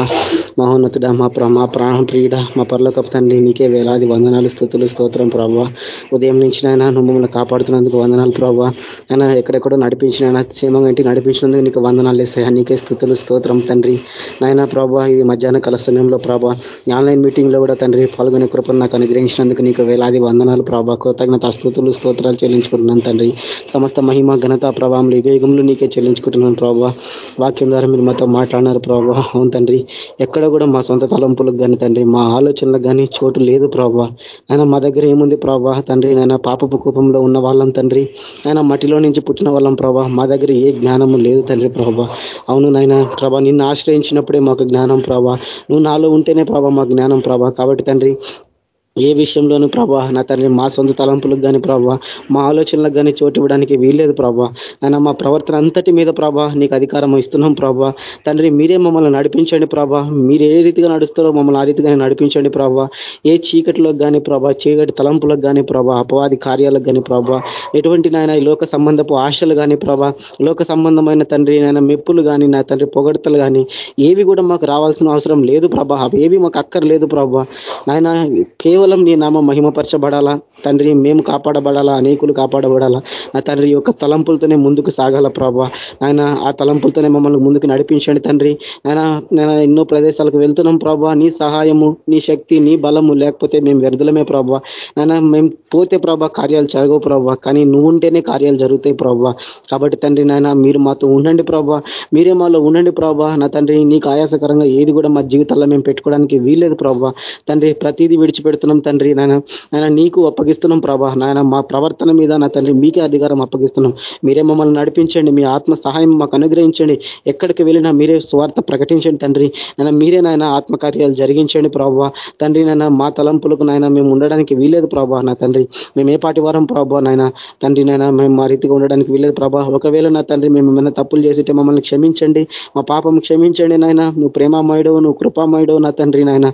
మహోన్నతుడ మా మా ప్రాణం ప్రియుడ మా పర్లోకపు తండ్రి నీకే వేలాది వందనాలు స్థుతులు స్తోత్రం ప్రభా. ఉదయం నుంచి నాయన నువ్వు మమ్మల్ని కాపాడుతున్నందుకు వందనాలు ప్రభా. అయినా ఎక్కడెక్కడో నడిపించిన క్షేమంగా ఇంటి నడిపించినందుకు నీకు వందనాలు వేస్తాయా నీకే స్థుతులు స్తోత్రం తండ్రి. నాయన ప్రభా ఇది మధ్యాహ్న కాల సమయంలో ప్రభా ఆన్లైన్ మీటింగ్లో కూడా తండ్రి పాల్గొనే కృపను నాకు అనుగ్రహించినందుకు నీకు వేలాది వందనాలు ప్రభా. కృతజ్ఞత స్థుతులు స్తోత్రాలు చెల్లించుకుంటున్నాను తండ్రి. సమస్త మహిమ ఘనత ప్రభావం యుగయుగంలో నీకే చెల్లించుకుంటున్నాను ప్రభావ వాక్యం ద్వారా మీరు మాతో మాట్లాడినారు ప్రభావ అవును తండ్రి ఎక్కడ కూడా మా సొంత తలంపులకు కానీ తండ్రి మా ఆలోచనలకు కానీ చోటు లేదు ప్రభావ ఆయన మా దగ్గర ఏముంది ప్రభావ తండ్రి నాయన పాపపు కూపంలో ఉన్న వాళ్ళం తండ్రి. ఆయన మట్టిలో నుంచి పుట్టిన వాళ్ళం ప్రభా. మా దగ్గర ఏ జ్ఞానము లేదు తండ్రి ప్రభా. అవును నాయన ప్రభా నిన్ను ఆశ్రయించినప్పుడే మాకు జ్ఞానం ప్రభా. నువ్వు నాలో ఉంటేనే ప్రభా మా జ్ఞానం ప్రభా. కాబట్టి తండ్రి ఏ విషయంలోనూ ప్రభా నా తండ్రి మా సొంత తలంపులకు కానీ ప్రభా మా ఆలోచనలకు కానీ చోటు ఇవ్వడానికి వీల్లేదు ప్రభా. నాయన మా ప్రవర్తన అంతటి మీద ప్రభా నీకు అధికారం ఇస్తున్నాం ప్రభా. తండ్రి మీరే మమ్మల్ని నడిపించండి ప్రభా. మీరు ఏ రీతిగా నడుస్తారో మమ్మల్ని ఆ రీతిగానే నడిపించండి ప్రభా. ఏ చీకటిలోకి కానీ ప్రభా చీకటి తలంపులకు కానీ ప్రభా అపవాది కార్యాలకు కానీ ప్రభా ఎటువంటి నాయన ఈ లోక సంబంధపు ఆశలు కానీ ప్రభా లోక సంబంధమైన తండ్రి నాయన మెప్పులు కానీ నా తండ్రి పొగడతలు కానీ ఏవి కూడా మాకు రావాల్సిన అవసరం లేదు ప్రభా. అవేవి మాకు అక్కర్లేదు ప్రభా. నాయన కేవలం కేవలం నీ నామ మహిమపరచబడాలా? తండ్రి మేము కాపాడబడాలా? అనేకులు కాపాడబడాలా? నా తండ్రి యొక్క తలంపులతోనే ముందుకు సాగాల ప్రభా. నాయన ఆ తలంపులతోనే మమ్మల్ని ముందుకు నడిపించండి తండ్రి. నాయన నేను ఎన్నో ప్రదేశాలకు వెళ్తున్నాం ప్రభా. నీ సహాయము నీ శక్తి నీ బలము లేకపోతే మేము వ్యర్థులమే ప్రభా. నాయన మేము పోతే ప్రభా కార్యాలు జరగవు ప్రభా. కానీ నువ్వు ఉంటేనే కార్యాలు జరుగుతాయి ప్రభా. కాబట్టి తండ్రి నాయన మీరు మాతో ఉండండి ప్రభా. మీరే మాలో ఉండండి ప్రభా. నా తండ్రి నీకు ఆయాసకరంగా ఏది కూడా మా జీవితాల్లో మేము పెట్టుకోవడానికి వీల్లేదు ప్రభా. తండ్రి ప్రతిదీ విడిచిపెడుతున్నాం తండ్రి. నాయన నాయన నీకు అప్పగిస్తున్నాం ప్రభా. నాయన మా ప్రవర్తన మీద నా తండ్రి మీకే అధికారం అప్పగిస్తున్నాం. మీరే మమ్మల్ని నడిపించండి మీ ఆత్మ సహాయం మాకు అనుగ్రహించండి. ఎక్కడికి వెళ్ళినా మీరే స్వార్థ ప్రకటించండి తండ్రి. నాయన మీరే నాయన ఆత్మకార్యాలు జరిగించండి ప్రభావ తండ్రి నాయన మా తలంపులకు నాయన మేము ఉండడానికి వీలేదు ప్రభా నా తండ్రి. మేము ఏ పాటి వారం ప్రభా నాయన తండ్రి నాయన మేము మా రీతిగా ఉండడానికి వీలేదు ప్రభా. ఒకవేళ నా తండ్రి మేము ఏమైనా తప్పులు చేసింటే మమ్మల్ని క్షమించండి. మా పాపం క్షమించండి నాయన. నువ్వు ప్రేమామయుడవు నువ్వు కృపామయుడవు నా తండ్రి నాయన.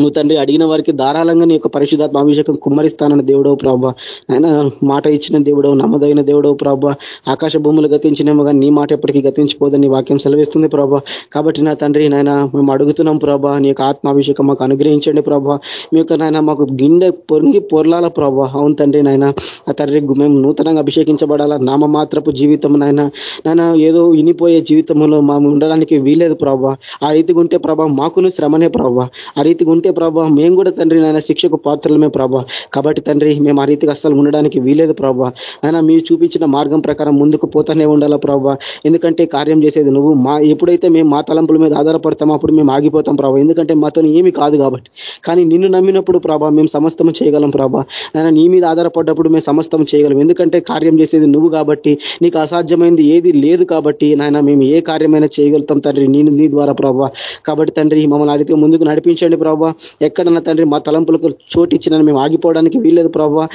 నువ్వు తండ్రి అడిగిన వారికి ధారాళంగా నీ యొక్క పరిశుధాత్మ అభిషేకం కుమ్మరిస్తానన్న దేవుడవు ప్రభా. ఆయన మాట ఇచ్చిన దేవుడవు నమ్మదగిన దేవుడవు ప్రభా. ఆకాశ భూములు గతించినేమో కానీ నీ మాట ఎప్పటికీ గతించిపోదని వాక్యం సెలవిస్తుంది ప్రభా. కాబట్టి నా తండ్రి నాయన మేము అడుగుతున్నాం ప్రభా నీ యొక్క ఆత్మాభిషేకం మాకు అనుగ్రహించండి ప్రభా. మీ యొక్క నాయన మాకు గిండె పొంగి పొర్లాల ప్రభా. అవును తండ్రి నాయన ఆ తండ్రి మేము నూతనంగా అభిషేకించబడాలా? నామమాత్రపు జీవితం నాయన. నాయన ఏదో ఇనిపోయే జీవితంలో మా ఉండడానికి వీలేదు ప్రభా. ఆ రీతిగా ఉంటే ప్రభా మాకును శ్రమనే ప్రభా. ఆ రీతిగా ఉంటే ప్రభా మేము కూడా తండ్రి నాయన శిక్షకు పాత్రలమే ప్రభా. కాబట్టి తండ్రి మేము ఆ రీతికి అస్సలు ఉండడానికి వీలేదు ప్రభా. అయినా మీరు చూపించిన మార్గం ప్రకారం ముందుకు పోతానే ఉండాలా ప్రభా. ఎందుకంటే కార్యం చేసేది నువ్వు. మా ఎప్పుడైతే మేము మా తలంపుల మీద ఆధారపడతామో అప్పుడు మేము ఆగిపోతాం ప్రభా. ఎందుకంటే మాతో ఏమి కాదు కాబట్టి. కానీ నిన్ను నమ్మినప్పుడు ప్రభా మేము సమస్తం చేయగలం ప్రభా. నాయన నీ మీద ఆధారపడ్డప్పుడు మేము సమస్తం చేయగలం. ఎందుకంటే కార్యం చేసేది నువ్వు కాబట్టి నీకు అసాధ్యమైంది ఏది లేదు కాబట్టి నాయన మేము ఏ కార్యమైనా చేయగలుగుతాం తండ్రి. నేను నీ ద్వారా ప్రభా. కాబట్టి తండ్రి మమ్మల్ని అడిగితే ముందుకు నడిపించండి ప్రభా. ఎక్కడన్నా తండ్రి మా తలంపులకు చోటు ఇచ్చిన మేము ఆగిపోవడానికి వీల్లేదు ప్రభావ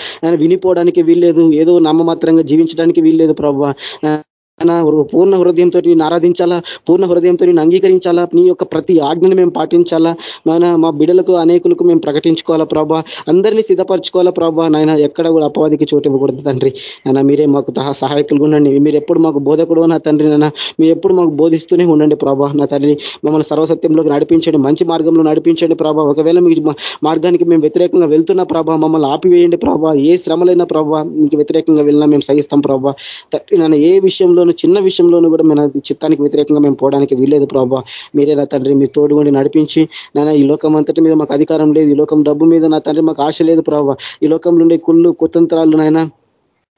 వినిపోవడానికి వీల్లేదు. ఏదో నామమాత్రంగా జీవించడానికి వీల్లేదు ప్రభావ పూర్ణ హృదయంతో నేను ఆరాధించాలా? పూర్ణ హృదయంతో నేను అంగీకరించాలా? నీ యొక్క ప్రతి ఆజ్ఞను మేము పాటించాలా? నాయన మా బిడలకు అనేకులకు మేము ప్రకటించుకోవాలా ప్రభా? అందరినీ సిద్ధపరచుకోవాలా ప్రభా? నాయన ఎక్కడ కూడా అపవాదికి చోటు ఇవ్వకూడదు తండ్రి. నాయన మీరే మాకు సహాయకులు ఉండండి. మీరు ఎప్పుడు మాకు బోధకుడు నా తండ్రి నాయన. మీరు ఎప్పుడు మాకు బోధిస్తూనే ఉండండి ప్రభా నా తండ్రి. మమ్మల్ని సర్వసత్యంలోకి నడిపించండి. మంచి మార్గంలో నడిపించండి ప్రభా. ఒకవేళ మీ మార్గానికి మేము వ్యతిరేకంగా వెళ్తున్న ప్రభా మమ్మల్ని ఆపివేయండి ప్రభా. ఏ శ్రమలైన ప్రభా మీకు వ్యతిరేకంగా వెళ్ళినా మేము సహిస్తాం ప్రభా. తండ్రి నన్ను ఏ విషయంలో విషయంలోనూ చిన్న విషయంలోనూ కూడా మన చిత్తానికి వ్యతిరేకంగా మేము పోవడానికి వీలేదు ప్రభావ మీరే నా తండ్రి మీ తోడు నడిపించి నాయన ఈ లోకం అంతటి మీద మాకు అధికారం లేదు ఈ లోకం డబ్బు మీద నా తండ్రి మాకు ఆశ లేదు ప్రభావ ఈ లోకంలో ఉండే కుళ్ళు కుతంత్రాలు నాయన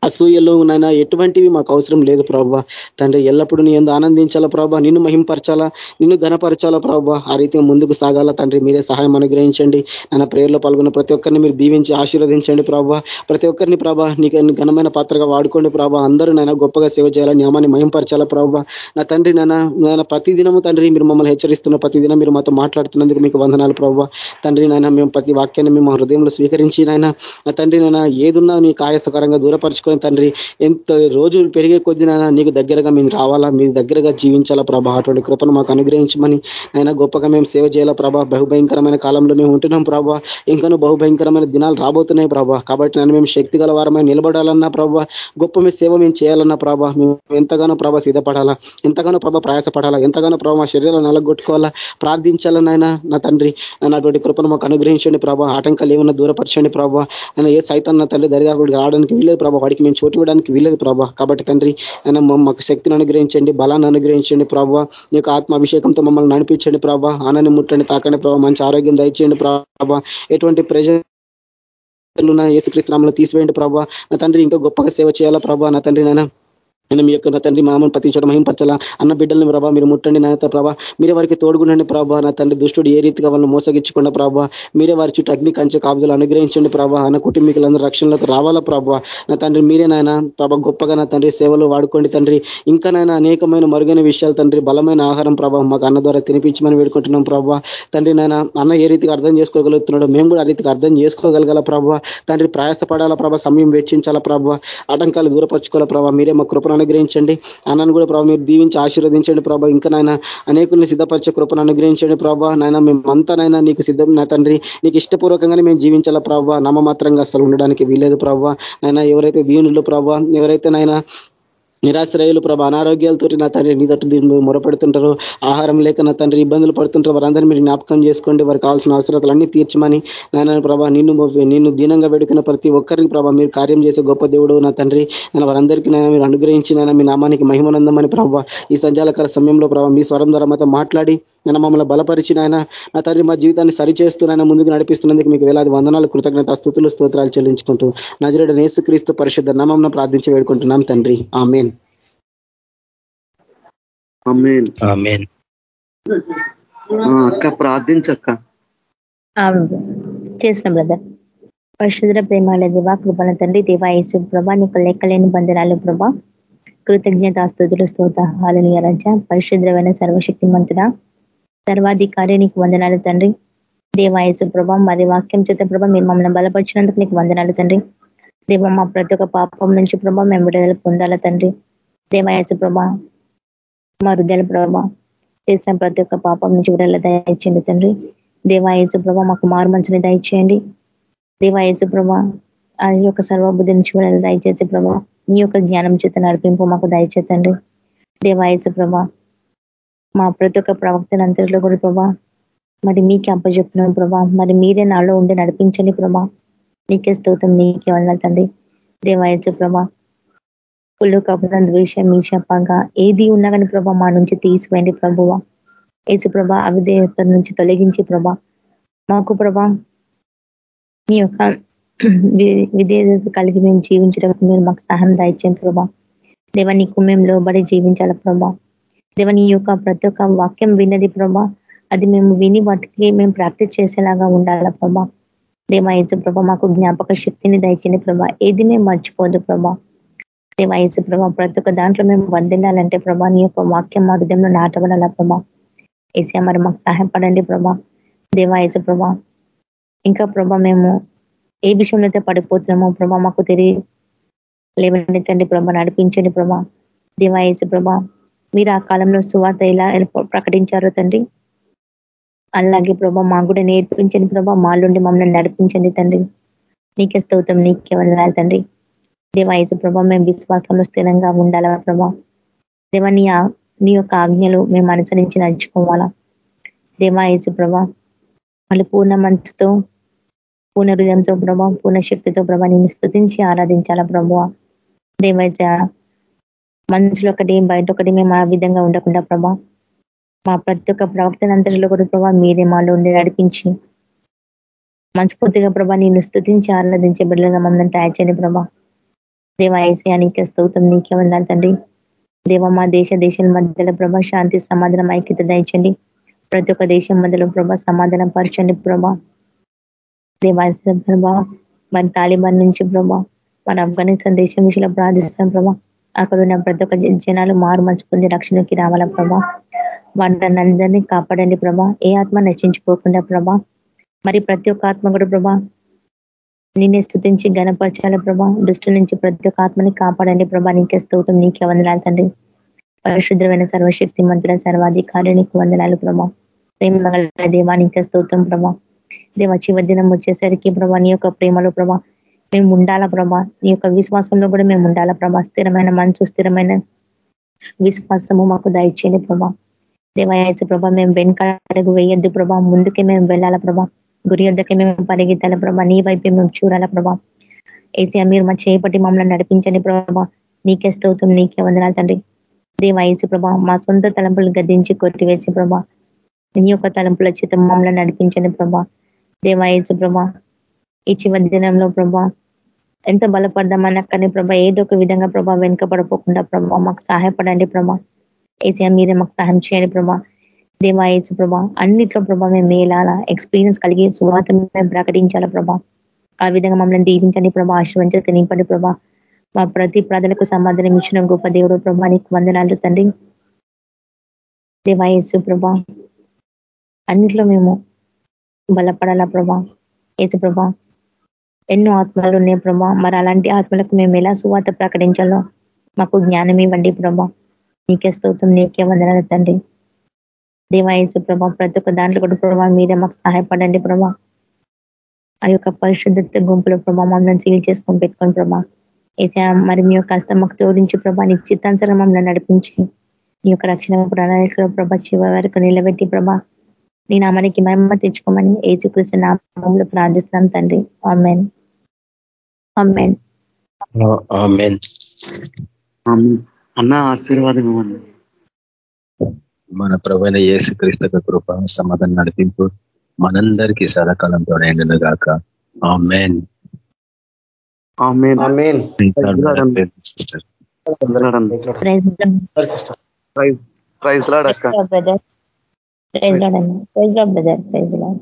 అసూయలు నాయన ఎటువంటివి మాకు అవసరం లేదు ప్రభావ తండ్రి ఎల్లప్పుడూ నీ ఎందు ఆనందించాలా ప్రభావ నిన్ను మహింపరచాలా? నిన్ను ఘనపరచాలా ప్రభావ ఆ రీతిగా ముందుకు సాగాల తండ్రి? మీరే సహాయం అనుగ్రహించండి. నా ప్రేయర్లో పాల్గొన్న ప్రతి ఒక్కరిని మీరు దీవించి ఆశీర్వదించండి ప్రభావ ప్రతి ఒక్కరిని ప్రభా నీకు ఘనమైన పాత్రగా వాడుకోండి ప్రభావ అందరూ నాయన గొప్పగా సేవ చేయాలని నియమాన్ని మహింపరచాలా ప్రభావ నా తండ్రి నాన్న నాయన ప్రతి దినము తండ్రి మీరు మమ్మల్ని హెచ్చరిస్తున్న ప్రతి దినం మీరు మాతో మాట్లాడుతున్నందుకు మీకు వందనాలు ప్రభావ తండ్రి నాయన మేము ప్రతి వాక్యాన్ని మేము హృదయంలో స్వీకరించి నాయన నా తండ్రి నాయన ఏదున్నా నీకు ఆయాసకరంగా తీసుకొని తండ్రి ఎంత రోజులు పెరిగే కొద్దినైనా నీకు దగ్గరగా మేము రావాలా? మీ దగ్గరగా జీవించాలా ప్రభా? అటువంటి కృపను మాకు అనుగ్రహించమని అయినా గొప్పగా మేము సేవ చేయాలా ప్రభా? బహుభయంకరమైన కాలంలో మేము ఉంటున్నాం ప్రభా. ఇంకనూ బహుభయంకరమైన దినాలు రాబోతున్నాయి ప్రభా. కాబట్టి నన్ను మేము శక్తి గల వారమై నిలబడాలన్నా ప్రభా. గొప్ప మీ సేవ మేము చేయాలన్నా ప్రభా. మేము ఎంతగానో ప్రభా సిద్ధపడాలా? ఎంతగానో ప్రభా ప్రయాసపడాలా? ఎంతగానో ప్రభా మా శరీరాలు నలగొట్టుకోవాలా? ప్రార్థించాలనైనా నా తండ్రి? నన్ను అటువంటి కృపను మాకు అనుగ్రహించండి ప్రభా. ఆటంకాలు ఏమన్నా దూరపరచండి ప్రభా. నేను ఏ సైతం నా తండ్రి దరిదాపుడికి రావడానికి వీలేదు ప్రభా. వాడికి మేము చోటు ఇవ్వడానికి వీలేదు ప్రభా. కాబట్టి తండ్రి అయినా మాకు శక్తిని అనుగ్రహించండి బలాన్ని అనుగ్రహించండి ప్రభావ నీ యొక్క ఆత్మాభిషేకంతో మమ్మల్ని నడిపించండి ప్రభా. ఆనందం ముట్టండి తాకండి ప్రభావ మంచి ఆరోగ్యం దయచేయండి ప్రభా. ఎటువంటి ప్రజ యేసుక్రీస్తునామలో తీసివేయండి ప్రభావ నా తండ్రి ఇంకా గొప్పగా సేవ చేయాలా ప్రభావ నా తండ్రి నాయన నేను మీ యొక్క నా తండ్రి మామను పతించడం మహింపరచాలా అన్న బిడ్డల్ని ప్రభావ మీరు ముట్టండి నాయత ప్రభా. మీరే వారికి తోడుగుండండి ప్రభా. నా తండ్రి దుష్టుడు ఏ రీతిగా వాళ్ళని మోసగించకుండా ప్రభా. మీరే వారి చుట్టూ అగ్ని కంచె కాపుదలు అనుగ్రహించండి ప్రభా. అన్న కుటుంబీకులందరూ రక్షణలోకి రావాలా ప్రభా. నా తండ్రి మీరే నాయన ప్రభా గొప్పగా నా తండ్రి సేవలు వాడుకోండి తండ్రి. ఇంకా నాయన అనేకమైన మరుగైన విషయాలు తండ్రి బలమైన ఆహారం ప్రభావ మాకు అన్న ద్వారా తినిపించమని వేడుకుంటున్నాం ప్రభా. తండ్రి నాయన అన్న ఏ రీతిగా అర్థం చేసుకోగలుగుతున్నాడో మేము కూడా ఆ రీతిగా అర్థం చేసుకోగలగల ప్రభావ తండ్రి ప్రయాసపడాలా ప్రభా సమయం వెచ్చించాలా ప్రభావ ఆటంకాలు దూరపరచుకోవాలా ప్రభావ మీరే మా కృపణ అనుగ్రహించండి. అన్నను కూడా ప్రభావ మీరు దీవించి ఆశీర్వదించండి ప్రభా. ఇంకా నాయన అనేకుల్ని సిద్ధపరిచే కృపను అనుగ్రహించండి ప్రభా. నాయన మేమంతానైనా నీకు సిద్ధం నా తండ్రి నీకు ఇష్టపూర్వకంగానే మేము జీవించాలా ప్రభావ నమ్మమాత్రంగా అసలు ఉండడానికి వీలేదు ప్రభావ నాయన ఎవరైతే దీనులు ప్రభావ ఎవరైతే నాయన నిరాశ్రయులు ప్రభా అనారోగ్యాలతో నా తండ్రి నీ తట్టు మొరపెడుతుంటారు. ఆహారం లేక నా తండ్రి ఇబ్బందులు పడుతుంటారు. వారందరినీ మీరు జ్ఞాపకం చేసుకోండి. వారికి కావాల్సిన అవసరాలన్నీ తీర్చమని నాయన ప్రభా నిన్ను నిన్ను దీనంగా వేడుకున్న ప్రతి ఒక్కరికి ప్రభా మీరు కార్యం చేసే గొప్ప దేవుడు నా తండ్రి. నేను వారందరికీ నేను మీరు అనుగ్రహించి నేను మీ నామానికి మహిమనందమని ప్రభావ ఈ సంజాలకర సమయంలో ప్రభావ మీ స్వరం ద్వారా మాతో మాట్లాడి నేను మమ్మల్ని బలపరిచిన ఆయన నా తండ్రి మా జీవితాన్ని సరిచేస్తూ ముందుకు నడిపిస్తున్నందుకు మీకు వేలాది వందనాలు కృతజ్ఞత స్థుతులు స్తోత్రాలు చెల్లించుకుంటూ. నజరేడ నేసుక్రీస్తు పరిశుద్ధ నామం ప్రార్థించి వేడుకుంటున్నాం తండ్రి. ఆమెన్. అక్క ప్రార్థించక్క. చేసిన బ్రదర్. పరిశుద్ర ప్రేమాల దేవా కృపణ తండ్రి దేవా యేసు ప్రభా నీకు లెక్కలేని బంధనాలు ప్రభా. కృతజ్ఞత స్థుతులు స్తోత హాలనీయ రజ పరిశుద్రమైన సర్వశక్తి మంతుడ సర్వాధికారి నీకు వందనాలు తండ్రి. దేవాయసు ప్రభా మరి వాక్యం చేత ప్రభా మీరు మమ్మల్ని బలపరిచినందుకు నీకు వందనాలు తండ్రి. దేవ మా ప్రతి ఒక్క పాపం నుంచి ప్రభా మేము విడుదల పొందాల తండ్రి. దేవాయసు ప్రభా మా హృదయాల ప్రభా చేసిన ప్రతి ఒక్క పాపం నుంచి కూడా దయచేయండి తండ్రి. దేవాయసు ప్రభా మాకు మారు మంచిని దయచేయండి. దేవాయసు ప్రభ ఆ యొక్క సర్వబుద్ధి నుంచి కూడా దయచేసి ప్రభా నీ యొక్క జ్ఞానం చేత నడిపింపు మాకు దయచేతండి దేవాయసు ప్రభ మా ప్రతి ఒక్క ప్రవక్తలంతరిలో కూడా ప్రభా మరి మీకే అప్పచెప్తున్నాం ప్రభా. మరి మీరే నాలో ఉండి నడిపించండి ప్రభా. నీకే స్తోత్రం నీకే వల్ల తండ్రి. దేవాయచు ప్రభా పుల్లు కపటం ద్వేషం మీ ఏది ఉన్నా కానీ ప్రభా మా నుంచి తీసివేయండి ప్రభువ. యేసు ప్రభా అవిధేయత నుంచి తొలగించి ప్రభా. మాకు ప్రభా మీ యొక్క విధేయత కలిగి మేము జీవించడం మీరు మాకు సహాయం దాయిచ్చాం ప్రభా. దేవ నీకు మేము లోబడి జీవించాల ప్రభా. దేవ నీ యొక్క ప్రతి ఒక్క వాక్యం విన్నది ప్రభా. అది మేము విని వాటికి మేము ప్రాక్టీస్ చేసేలాగా ఉండాల ప్రభా. దేవాయసు ప్రభా మాకు జ్ఞాపక శక్తిని దయచండి ప్రభా. ఏది మేము మర్చిపోదు ప్రభా. దేవాయసు ప్రభా ప్రతి ఒక్క దాంట్లో మేము వర్దిల్లాలంటే ప్రభా నీ యొక్క వాక్యం మా హృదయంలో నాటబడాలా ప్రభా? ఏసీ మరి మాకు సహాయపడండి ప్రభా. దేవాయసు ప్రభా ఇంకా ప్రభా మేము ఏ విషయంలో అయితే పడిపోతున్నామో ప్రభా మాకు తెలియ లేవనెత్తండి ప్రభా నడిపించండి ప్రభా. దేవాయసు ప్రభా మీరు ఆ కాలంలో సువార్త ఎలా ప్రకటించారో తండ్రి? అలాగే ప్రభా మాకు కూడా నేర్పించండి ప్రభా మాలుండి మమ్మల్ని నడిపించండి తండ్రి. నీకే స్తోత్రం నీకే వెళ్ళాలి తండ్రి. దేవాయసు ప్రభా మేము విశ్వాసంలో స్థిరంగా ఉండాలా ప్రభా? దేవ నీ నీ యొక్క ఆజ్ఞలు మేము అనుసరించి నడుచుకోవాలా? దేవాయసు ప్రభా వాళ్ళు పూర్ణ మనసుతో పూర్ణ హృదయంతో ప్రభా పూర్ణ శక్తితో ప్రభా నేను స్థుతించి ఆరాధించాలా ప్రభా? దేవజ మనుషులు ఒకటి బయట ఒకటి మేము ఆ విధంగా ఉండకుండా ప్రభా మా ప్రతి ఒక్క ప్రవర్తన అంతటిలో కూడా ప్రభా మీరే మాలో ఉండి నడిపించి మంచిపూర్తిగా ప్రభా నేను స్థుతించి ఆరాధించే బిడ్డలుగా మమ్మల్ని తయారు చేయండి ప్రభా. దేవ ఐసయానికి స్తోత్రం నీకే ఉండాలి తండ్రి. దేవ మా దేశ దేశాల మధ్యలో ప్రభా శాంతి సమాధానం ఐక్యత దయచండి. ప్రతి ఒక్క దేశం మధ్యలో ప్రభా సమాధానం పరచండి ప్రభా. దేవాస ప్రభా మరి తాలిబాన్ నుంచి ప్రభా మన ఆఫ్ఘనిస్తాన్ దేశం విషయంలో ప్రార్థిస్తాం ప్రభా. అక్కడ ఉన్న ప్రతి ఒక్క జనాలు మారు మంచుకుంది రక్షణకి రావాలా ప్రభా. వాళ్ళని అందరినీ కాపాడండి ప్రభా. ఏ ఆత్మ నశించుకోకుండా ప్రభా. మరి ప్రతి ఒక్క ఆత్మ కూడా ప్రభా నిన్నే స్థుతించి గణపరచాల ప్రభా. దృష్టి నుంచి ప్రతి ఒక్క ఆత్మని కాపాడండి ప్రభా. నీకే స్థూతం నీకే వందనాలు తండ్రి. పరిశుద్ధమైన సర్వశక్తి మంత్రుల సర్వాధికారి నీకు వందనాలు ప్రభా. ప్రేమ దేవా నీకే స్తోత్రం ప్రభా. దేవ చివరిదినం వచ్చేసరికి ప్రభా నీ యొక్క ప్రేమలో ప్రభా మేము ఉండాలా ప్రభా? నీ యొక్క విశ్వాసంలో కూడా మేము ఉండాలా ప్రభా? స్థిరమైన మనసు స్థిరమైన విశ్వాసము మాకు దయచేయండి ప్రభా. దేవాయచ ప్రభా మేము వెనకాడకు వేయొద్దు ప్రభా. ముందుకే మేము వెళ్ళాలా ప్రభా? గురి వద్దకే మేము పరిగెత్తాల ప్రభా? నీ వైపే మేము చూడాల ప్రభా? ఏసీ మీరు మా చేపట్టి మమ్మల్ని నడిపించండి ప్రభా. నీకే స్తోత్రం నీకే వందనాలు తండ్రి. దేవాయచు ప్రభా మా సొంత తలంపులు గద్దించి కొట్టివేసి ప్రభా. నీ యొక్క తలంపుల చేత మమ్మల్ని నడిపించండి ప్రభా. దేవాయచు ప్రభా ఈ చివరి దినంలో ప్రభా ఎంత బలపడదామని అక్కడనే ప్రభా ఏదో ఒక విధంగా ప్రభా వెనుకబడపోకుండా ప్రభా మాకు సహాయపడండి ప్రభా. ఏసీఆ మీరే మాకు సహాయం చేయండి ప్రభా. దేవాయచు ప్రభా. అన్నిట్లో ప్రభా మేము మేలాలా. ఎక్స్పీరియన్స్ కలిగి సువాత మేము ప్రకటించాలా ప్రభా. ఆ విధంగా మమ్మల్ని దీవించండి ప్రభా. ఆశ్రమించి నింపండి ప్రభా. మా ప్రతి ప్రజలకు సమాధానం ఇచ్చిన గొప్ప దేవుడు ప్రభా నీకు వందనాలు తండ్రి. దేవాయసు ప్రభా. అన్నిట్లో మేము బలపడాలా ప్రభా. ఏసు ప్రభా ఎన్నో ఆత్మలు ఉన్నాయి ప్రభా. మరి అలాంటి ఆత్మలకు మేము ఎలా సువాత ప్రకటించాలో మాకు జ్ఞానం ఇవ్వండి ప్రభా. నీకే స్తోత్రం నీకే వందనాలు తండ్రి. దేవాయచు ప్రభా ప్రతి ఒక్క దాంట్లో కూడా ప్రభా మీరే మాకు సహాయపడండి ప్రభా. ఆ యొక్క పరిశుద్ధత గుంపులో ప్రభా మమ్మల్ని సీల్ చేసుకొని పెట్టుకోండి ప్రభా. అయితే మరి మీ యొక్క హస్తం మాకు తోడించి ప్రభా నీ చిత్తాంతరం మమ్మల్ని నడిపించి నీ యొక్క రక్షణ ప్రణాళికలో ప్రభా చివరి వరకు నిలబెట్టి ప్రభా నీ నామానికి మహిమ తెచ్చుకోమని ఏచుకృష్ణ నామంలో ప్రార్థిస్తున్నాం తండ్రి. ఆమెన్. ఆమెన్. అన్న ఆశీర్వాదం ఇవ్వండి. మన ప్రవైన ఏసు క్రీస్తక కృప సమాధానం నడిపింపు మనందరికీ సదాకాలంతో ఎండిన గాక ఆమెన్. ప్రైజ్ లాడక్క బ్రదర్. ప్రైజ్ లాడ్ అన్న. Praise lord brother. Praise lord.